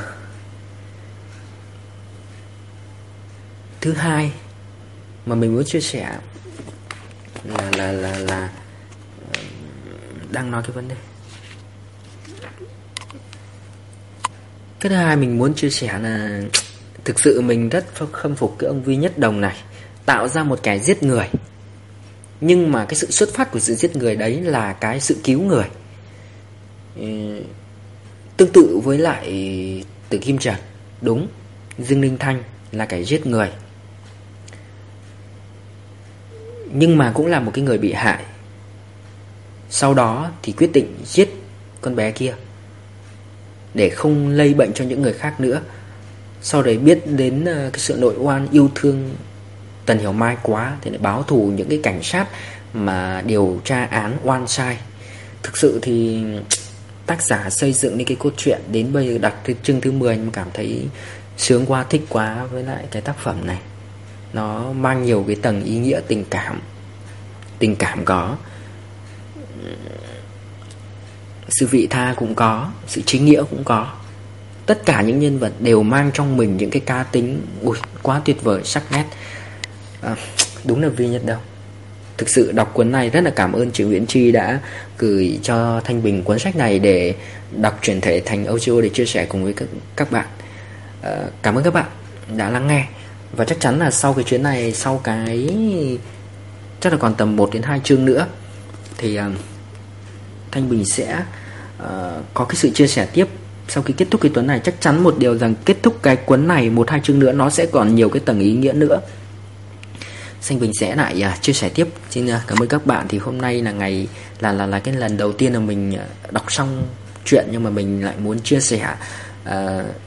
thứ hai mà mình muốn chia sẻ là là là là đang nói cái vấn đề. Cái thứ hai mình muốn chia sẻ là thực sự mình rất khâm phục cái ông Vi Nhất Đồng này tạo ra một kẻ giết người nhưng mà cái sự xuất phát của sự giết người đấy là cái sự cứu người. Ừ, tương tự với lại tử Kim Trần, đúng, Dương Linh Thanh là cái giết người. Nhưng mà cũng là một cái người bị hại. Sau đó thì quyết định giết con bé kia để không lây bệnh cho những người khác nữa. Sau đấy biết đến ờ, cái sự nội oan, yêu thương Tần Hiểu Mai quá thì lại báo thù những cái cảnh sát mà điều tra án oan sai. Thực sự thì tác giả xây dựng những cái cốt truyện đến bây giờ đặt cái chương thứ 10 mà cảm thấy sướng quá, thích quá với lại cái tác phẩm này. Nó mang nhiều cái tầng ý nghĩa tình cảm tình cảm có. Sự vị tha cũng có, sự chính nghĩa cũng có. Tất cả những nhân vật đều mang trong mình những cái cá tính ui, quá tuyệt vời, sắc nét à, đúng là vi nhất đâu. Thực sự đọc cuốn này rất là cảm ơn chị Nguyễn Chi đã gửi cho Thanh Bình cuốn sách này để đọc chuyển thể thành audio để chia sẻ cùng với các, các bạn. À, cảm ơn các bạn đã lắng nghe. Và chắc chắn là sau cái chuyến này sau cái chắc là còn tầm 1 đến 2 chương nữa thì uh, Thanh Bình sẽ uh, có cái sự chia sẻ tiếp sau khi kết thúc cái tuần này. Chắc chắn một điều rằng kết thúc cái cuốn này một hai chương nữa nó sẽ còn nhiều cái tầng ý nghĩa nữa xanh Bình sẽ lại uh, chia sẻ tiếp. Xin uh, cảm ơn các bạn. Thì hôm nay là ngày là là là cái lần đầu tiên là mình uh, đọc xong chuyện nhưng mà mình lại muốn chia sẻ uh,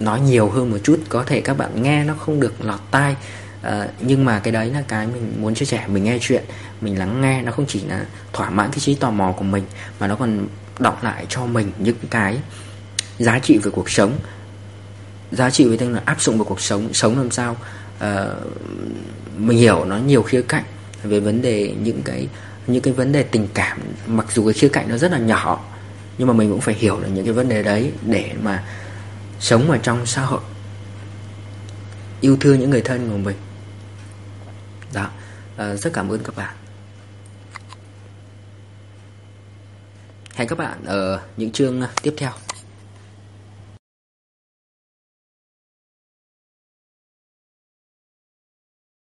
nói nhiều hơn một chút. Có thể các bạn nghe nó không được lọt tai uh, nhưng mà cái đấy là cái mình muốn chia sẻ. Mình nghe chuyện mình lắng nghe nó không chỉ là thỏa mãn cái trí tò mò của mình mà nó còn đọc lại cho mình những cái giá trị về cuộc sống. Giá trị về tên là áp dụng vào cuộc sống sống làm sao uh, mình hiểu nó nhiều khía cạnh về vấn đề những cái những cái vấn đề tình cảm. Mặc dù cái khía cạnh nó rất là nhỏ nhưng mà mình cũng phải hiểu được những cái vấn đề đấy để mà sống ở trong xã hội. Yêu thương những người thân của mình. Đó. À, rất cảm ơn các bạn. Hẹn các bạn ở những chương tiếp theo.